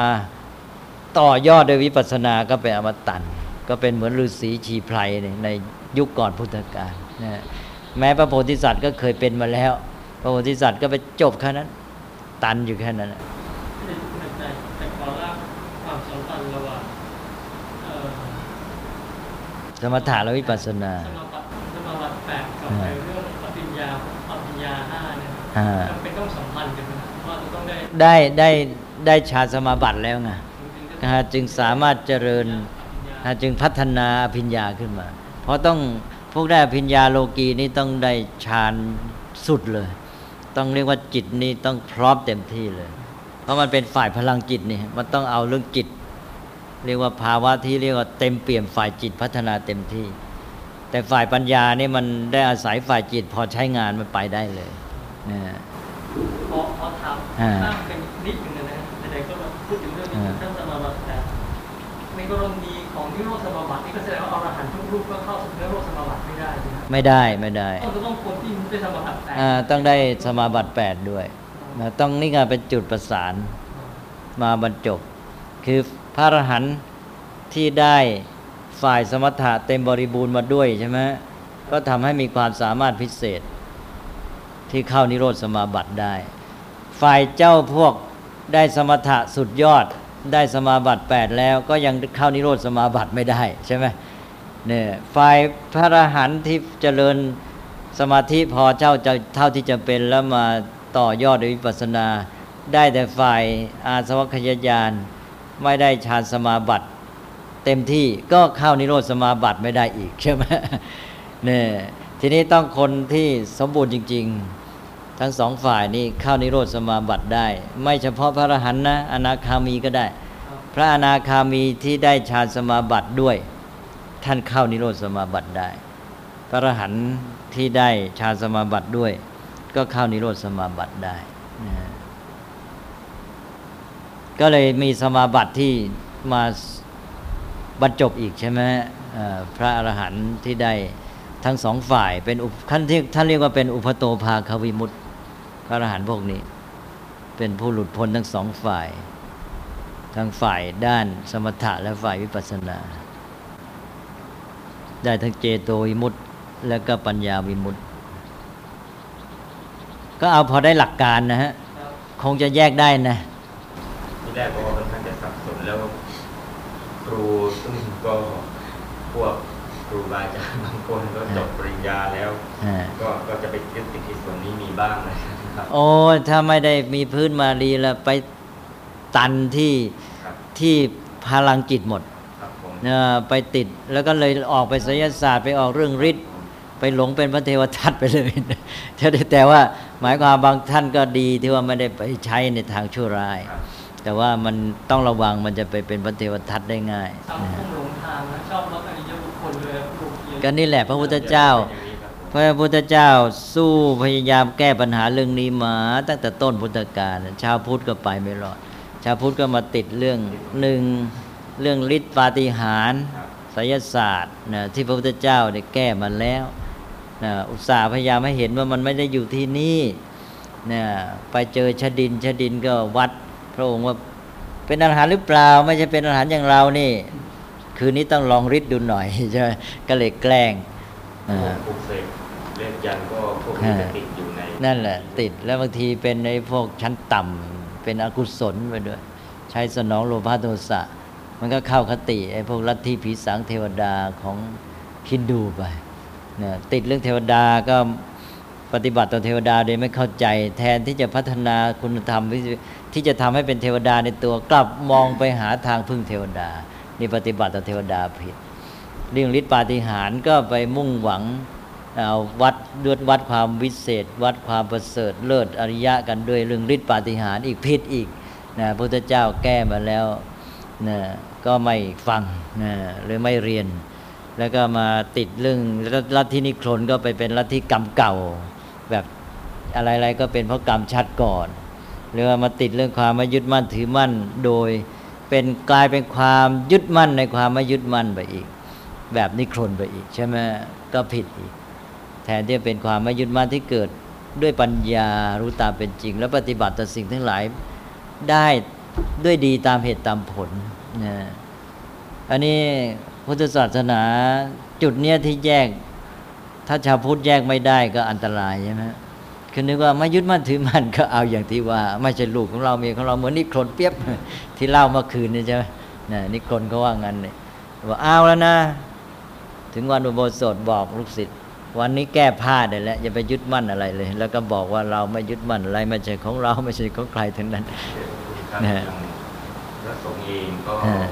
ต่อยอดโดยวิปัสสนาก็เป็นอมตันก็เป็นเหมือนฤาษีชีไพรในยุคก่อนพุทธกาลนะแม้พระโพธิสัตว์ก็เคยเป็นมาแล้ว พระโพธิสัตว์ก็ไปจบแค่นั้น ตันอยู่แค่นั้นน่ะแต่แต่ขอละความสัมพันธ์ระหว่างเอ่อสมถะและวิปัสสนาสมาบัติสมาบัติแปดกับไอ้เรื่องอภิญญาอภิญญาห้าเนี่ยอ่าจำเป็นต้องสัมพันธ์กันนะเพราะว่าจะต้องได้ได้ได้ ได้ฌานสมาบัติแล้วไงถึงจะนะฮะจึงสามารถเจริญอภิญญานะจึงพัฒนาอภิญญาขึ้นมา เพราะต้องพวกได้อภิญญาโลกีนี่ต้องได้ฌานสุดเลย ต้องเรียกว่าจิตนี่ต้องพร้อมเต็มที่เลย เพราะมันเป็นฝ่ายพลังจิตนี่มันต้องเอาเรื่องจิต เรียกว่าภาวะที่เรียกว่าเต็มเปี่ยมฝ่ายจิตพัฒนาเต็มที่ แต่ฝ่ายปัญญานี่มันได้อาศัยฝ่ายจิตพอใช้งานมันไปได้เลยนะพอพอทอ่าำตั้งเป็นนิดหนึ่งนะนะไหนๆก็มาพูดถึงเรื่องนี้อ่าเรื่องสมาบัติแต่ในกรณีของนิโรธสมาบัตินี่ก็แสดงว่าอรหันต์ทุกรูปก็เข้าถึงนิโรธสมาบัติไม่ได้ใช่ไหมไม่ได้ไม่ได้ต้องต้องคนที่ได้สมาบัติแปดอ่าต้องได้สมาบัติแปดด้วยนะต้องนี่ไงเป็นจุดประสานมาบรรจบ คือพระอรหันต์ที่ได้ฝ่ายสมถะเต็มบริบูรณ์มาด้วยใช่ไหมก็ทำให้มีความสามารถพิเศษ ที่เข้านิโรธสมาบัติได้ ฝ่ายเจ้าพวก ได้สมถะสุดยอดได้สมาบัติแปดแล้วก็ยังเข้านิโรธสมาบัติไม่ได้ใช่ไหมเนี่ยฝ่ายพระอรหันต์ที่เจริญสมาธิพอเจ้าจะเท่าที่จะเป็นแล้วมาต่อยอดด้วยวิปัสสนา ได้แต่ฝ่ายอาสวัคยญาณไม่ได้ฌานสมาบัติเต็มที่ก็เข้านิโรธสมาบัติไม่ได้อีกใช่ไหมเนี่ยทีนี้ต้องคนที่สมบูรณ์จริง ๆ ทั้งสองฝ่ายนี่เข้านิโรธสมาบัติได้ ไม่เฉพาะพระอรหันต์นะอนาคามีก็ได้ พระอนาคามีที่ได้ฌานสมาบัติด้วย ท่านเข้านิโรธสมาบัติได้ พระอรหันต์ที่ได้ฌานสมาบัติด้วย ก็เข้านิโรธสมาบัติได้นะก็เลยมีสมาบัติที่มาบรรจบอีกใช่ไหมพระอรหันต์ที่ได้ทั้งสองฝ่ายเป็นขั้นที่ท่านเรียกว่าเป็นอุปโตภาควิมุตติ พระอรหันต์พวกนี้ เป็นผู้หลุดพ้นทั้งสองฝ่าย ทั้งฝ่ายด้านสมถะและฝ่ายวิปัสสนา ได้ทั้งเจโตวิมุตติ แล้วก็ปัญญาวิมุตติ ก็เอาพอได้หลักการนะฮะครับคงจะแยกได้นะที่แรกก็ค่อนข้างจะสับสนแล้วครูซึ่งก็พวกครูบาอาจารย์บางคนก็จบปริญญาแล้วอ่าก็ก็จะไปยึดติดที่ส่วนนี้มีบ้างนะครับ โอ้ยถ้าไม่ได้มีพื้นมารีแล้วไปตันที่ครับที่พลังจิตหมดครับผมเนอะไปติดแล้วก็เลยออกไปไสยศาสตร์ไปออกเรื่องฤทธิ์ไปไปหลงเป็นพระเทวทัตไปเลยแต่แต่ว่าหมายความบางท่านก็ดีที่ว่าไม่ได้ไปใช้ในทางชั่วร้ายครับแต่ว่ามันต้องระวังมันจะไปเป็นพระเทวทัตได้ง่ายสังนะคฮะมหลงทางนะชอบลดอริยบุคคลเลยปลูกเยก็นี่แหละพระพุทธเจ้า พระพุทธเจ้าสู้พยายามแก้ปัญหาเรื่องนี้มาตั้งแต่ต้นพุทธกาลชาวพุทธก็ไปไม่รอด ชาวพุทธก็มาติดเรื่องหนึ่งเรื่องฤทธิปาฏิหาริย์ไสยศาสตร์นะที่พระพุทธเจ้าได้แก้มาแล้วนะอุตส่าห์พยายามให้เห็นว่ามันไม่ได้อยู่ที่นี่นะไปเจอชดินชดินก็วัด พระองค์ว่าเป็นอาหารหรือเปล่า ไม่ใช่เป็นอาหารอย่างเรานี่ คืนนี้ต้องลองฤทธิ์ดูหน่อยใช่ไหมก็เลยแกล้งอ่า เสกเล่นยันต์ก็พวกนี้จะติดอยู่ใน นั่นแหละ ติดแล้วบางทีเป็นในพวกชั้นต่ำเป็นอกุศลไปด้วย ใช้สนองโลภะโทสะ มันก็เข้าคติไอ้พวกลัทธิผีสางเทวดาของคินดูไปเนี่ยติดเรื่องเทวดาก็ปฏิบัติต่อเทวดาโดยไม่เข้าใจ แทนที่จะพัฒนาคุณธรรมที่ที่จะทำให้เป็นเทวดาในตัวกลับมองไปหาทางพึ่งเทวดา นี่ปฏิบัติต่อเทวดาผิดเรื่องฤทธิปาฏิหาริย์ก็ไปมุ่งหวัง เอาวัดด้วยวัดความวิเศษ วัดความประเสริฐเลิศอริยะกันด้วยเรื่องฤทธิปาฏิหาริย์อีกผิดอีกนะพระพุทธเจ้าแก้มาแล้วนะก็ไม่ฟังนะหรือไม่เรียน แล้วก็มาติดเรื่องลัทธินิครนก็ไปเป็นลัทธิกรรมเก่า แบบอะไรๆก็เป็นเพราะกรรมชัดก่อนหรือว่ามาติดเรื่องความไม่ยึดมั่นถือมั่นโดยเป็นกลายเป็นความยึดมั่นในความไม่ยึดมั่นไปอีก แบบนิครนไปอีกใช่ไหมก็ผิดอีก แทนที่จะเป็นความไม่ยึดมั่นที่เกิดด้วยปัญญารู้ตามเป็นจริง แล้วปฏิบัติต่อสิ่งทั้งหลายได้ด้วยดีตามเหตุตามผลนะอันนี้พุทธศาสนาจุดเนี้ยที่แยก ถ้าชาวพุทธแยกไม่ได้ก็อันตรายใช่ไหมคือนึกว่าไม่ยึดมั่นถือมั่นก็เอาอย่างที่ว่า ไม่ใช่ลูกของเราเมียของเราเหมือนนิครนเปียบที่เล่าเมื่อคืนนี่ใช่ไหมนะนิครนเขาว่างั้นเลยบอกเอาแล้วนะ ถึงวันอุโบสถบอกลูกศิษย์ วันนี้แก้ผ้าได้แล้วอย่าไปยึดมั่นอะไรเลย แล้วก็บอกว่าเราไม่ยึดมั่นอะไรไม่ใช่ของเราไม่ใช่ของใครทั้งนั้นครับนะฮะอย่างพระสงฆ์เองก็อ่า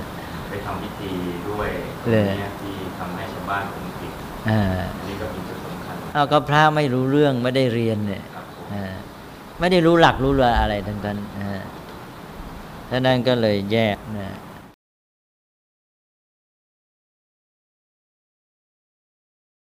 ไปทำพิธีด้วยเลยนี่ที่ทำให้ชาวบ้านผมผิดอ่าอันนี้ก็เป็นจุดสำคัญเอาก็พระไม่รู้เรื่องไม่ได้เรียนเนี่ยครับผมอ่าไม่ได้รู้หลักรู้เรืออะไรทั้งนั้นอ่าฉะนั้นก็เลยแยกนะ